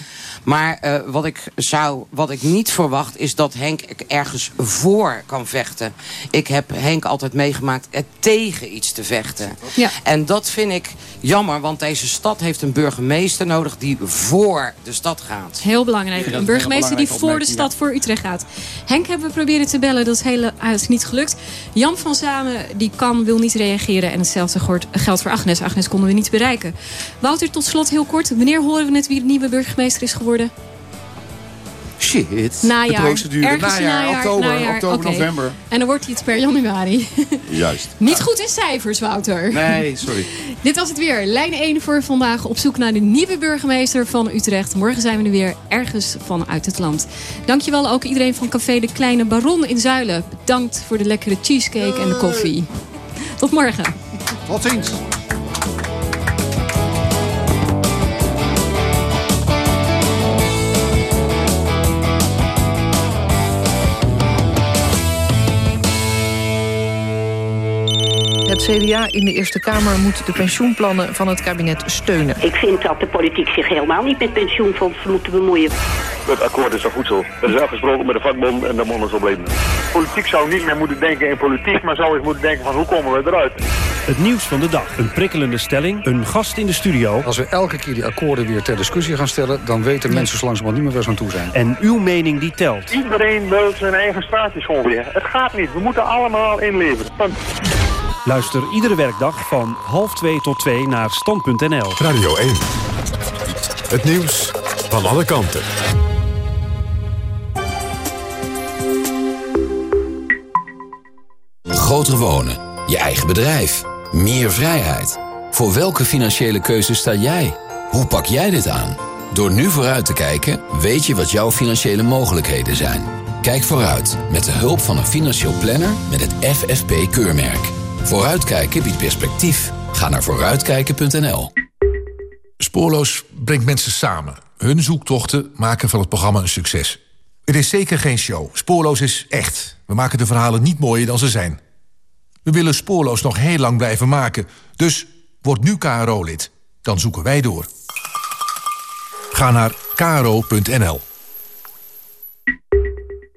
Maar uh, wat ik zou, wat ik niet verwacht, is dat Henk ergens voor kan vechten. Ik heb Henk altijd meegemaakt er tegen iets te vechten. Ja. En dat vind ik jammer, want deze stad heeft een burgemeester nodig die voor de stad gaat. Heel belangrijk. Ja, Een burgemeester die voor de stad voor Utrecht gaat. Henk hebben we proberen te bellen. Dat is, hele, is niet gelukt. Jan van Zanen die kan, wil niet reageren. En hetzelfde geldt voor Agnes. Agnes konden we niet bereiken. Wouter, tot slot heel kort. Wanneer horen we net wie de nieuwe burgemeester is geworden? Shit. Najaar. De procedure. Ergens najaar, najaar, oktober, najaar. oktober, november. En dan wordt hij het per januari. Juist. niet goed in cijfers, Wouter. Nee, sorry. Dit was het weer. Lijn 1 voor vandaag op zoek naar de nieuwe burgemeester van Utrecht. Morgen zijn we er weer ergens vanuit het land. Dankjewel ook iedereen van Café de Kleine Baron in Zuilen. Bedankt voor de lekkere cheesecake en de koffie. Tot morgen. Tot ziens. Het CDA in de Eerste Kamer moet de pensioenplannen van het kabinet steunen. Ik vind dat de politiek zich helemaal niet met pensioenfondsen moet bemoeien. Het akkoord is al voedsel. Er is afgesproken met de vakbond en de mannen zo blijven. Politiek zou niet meer moeten denken in politiek, maar zou eens moeten denken van hoe komen we eruit. Het nieuws van de dag. Een prikkelende stelling. Een gast in de studio. Als we elke keer die akkoorden weer ter discussie gaan stellen... dan weten mensen zo langzamerhand niet meer waar ze aan toe zijn. En uw mening die telt. Iedereen wil zijn eigen straatje schoonvegen. Het gaat niet. We moeten allemaal inleveren. Punt. Luister iedere werkdag van half twee tot twee naar stand.nl. Radio 1. Het nieuws van alle kanten. Groter wonen, je eigen bedrijf, meer vrijheid. Voor welke financiële keuze sta jij? Hoe pak jij dit aan? Door nu vooruit te kijken, weet je wat jouw financiële mogelijkheden zijn. Kijk vooruit met de hulp van een financieel planner met het FFP-keurmerk. Vooruitkijken biedt perspectief. Ga naar vooruitkijken.nl. Spoorloos brengt mensen samen. Hun zoektochten maken van het programma een succes. Het is zeker geen show. Spoorloos is echt. We maken de verhalen niet mooier dan ze zijn. We willen Spoorloos nog heel lang blijven maken. Dus word nu KRO-lid. Dan zoeken wij door. Ga naar kro.nl.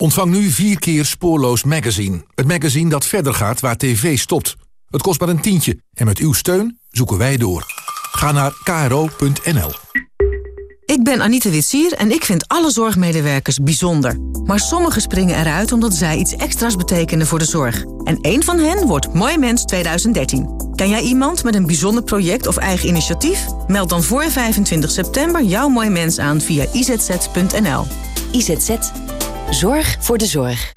Ontvang nu vier keer Spoorloos Magazine. Het magazine dat verder gaat waar tv stopt. Het kost maar een tientje en met uw steun zoeken wij door. Ga naar kro.nl. Ik ben Anita Witsier en ik vind alle zorgmedewerkers bijzonder. Maar sommigen springen eruit omdat zij iets extra's betekenen voor de zorg. En één van hen wordt Mooi Mens 2013. Ken jij iemand met een bijzonder project of eigen initiatief? Meld dan voor 25 september jouw Mooi Mens aan via izz.nl. IZZ. Zorg voor de zorg.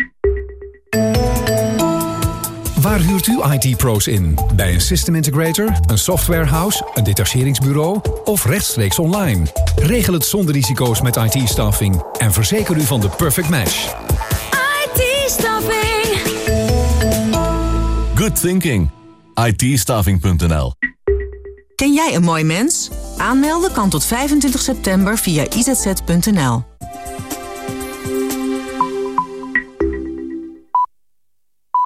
Waar huurt u IT-pro's in? Bij een system integrator, een softwarehouse, een detacheringsbureau of rechtstreeks online? Regel het zonder risico's met IT-staffing en verzeker u van de perfect match. IT-staffing. Good thinking. IT-staffing.nl Ken jij een mooi mens? Aanmelden kan tot 25 september via izz.nl.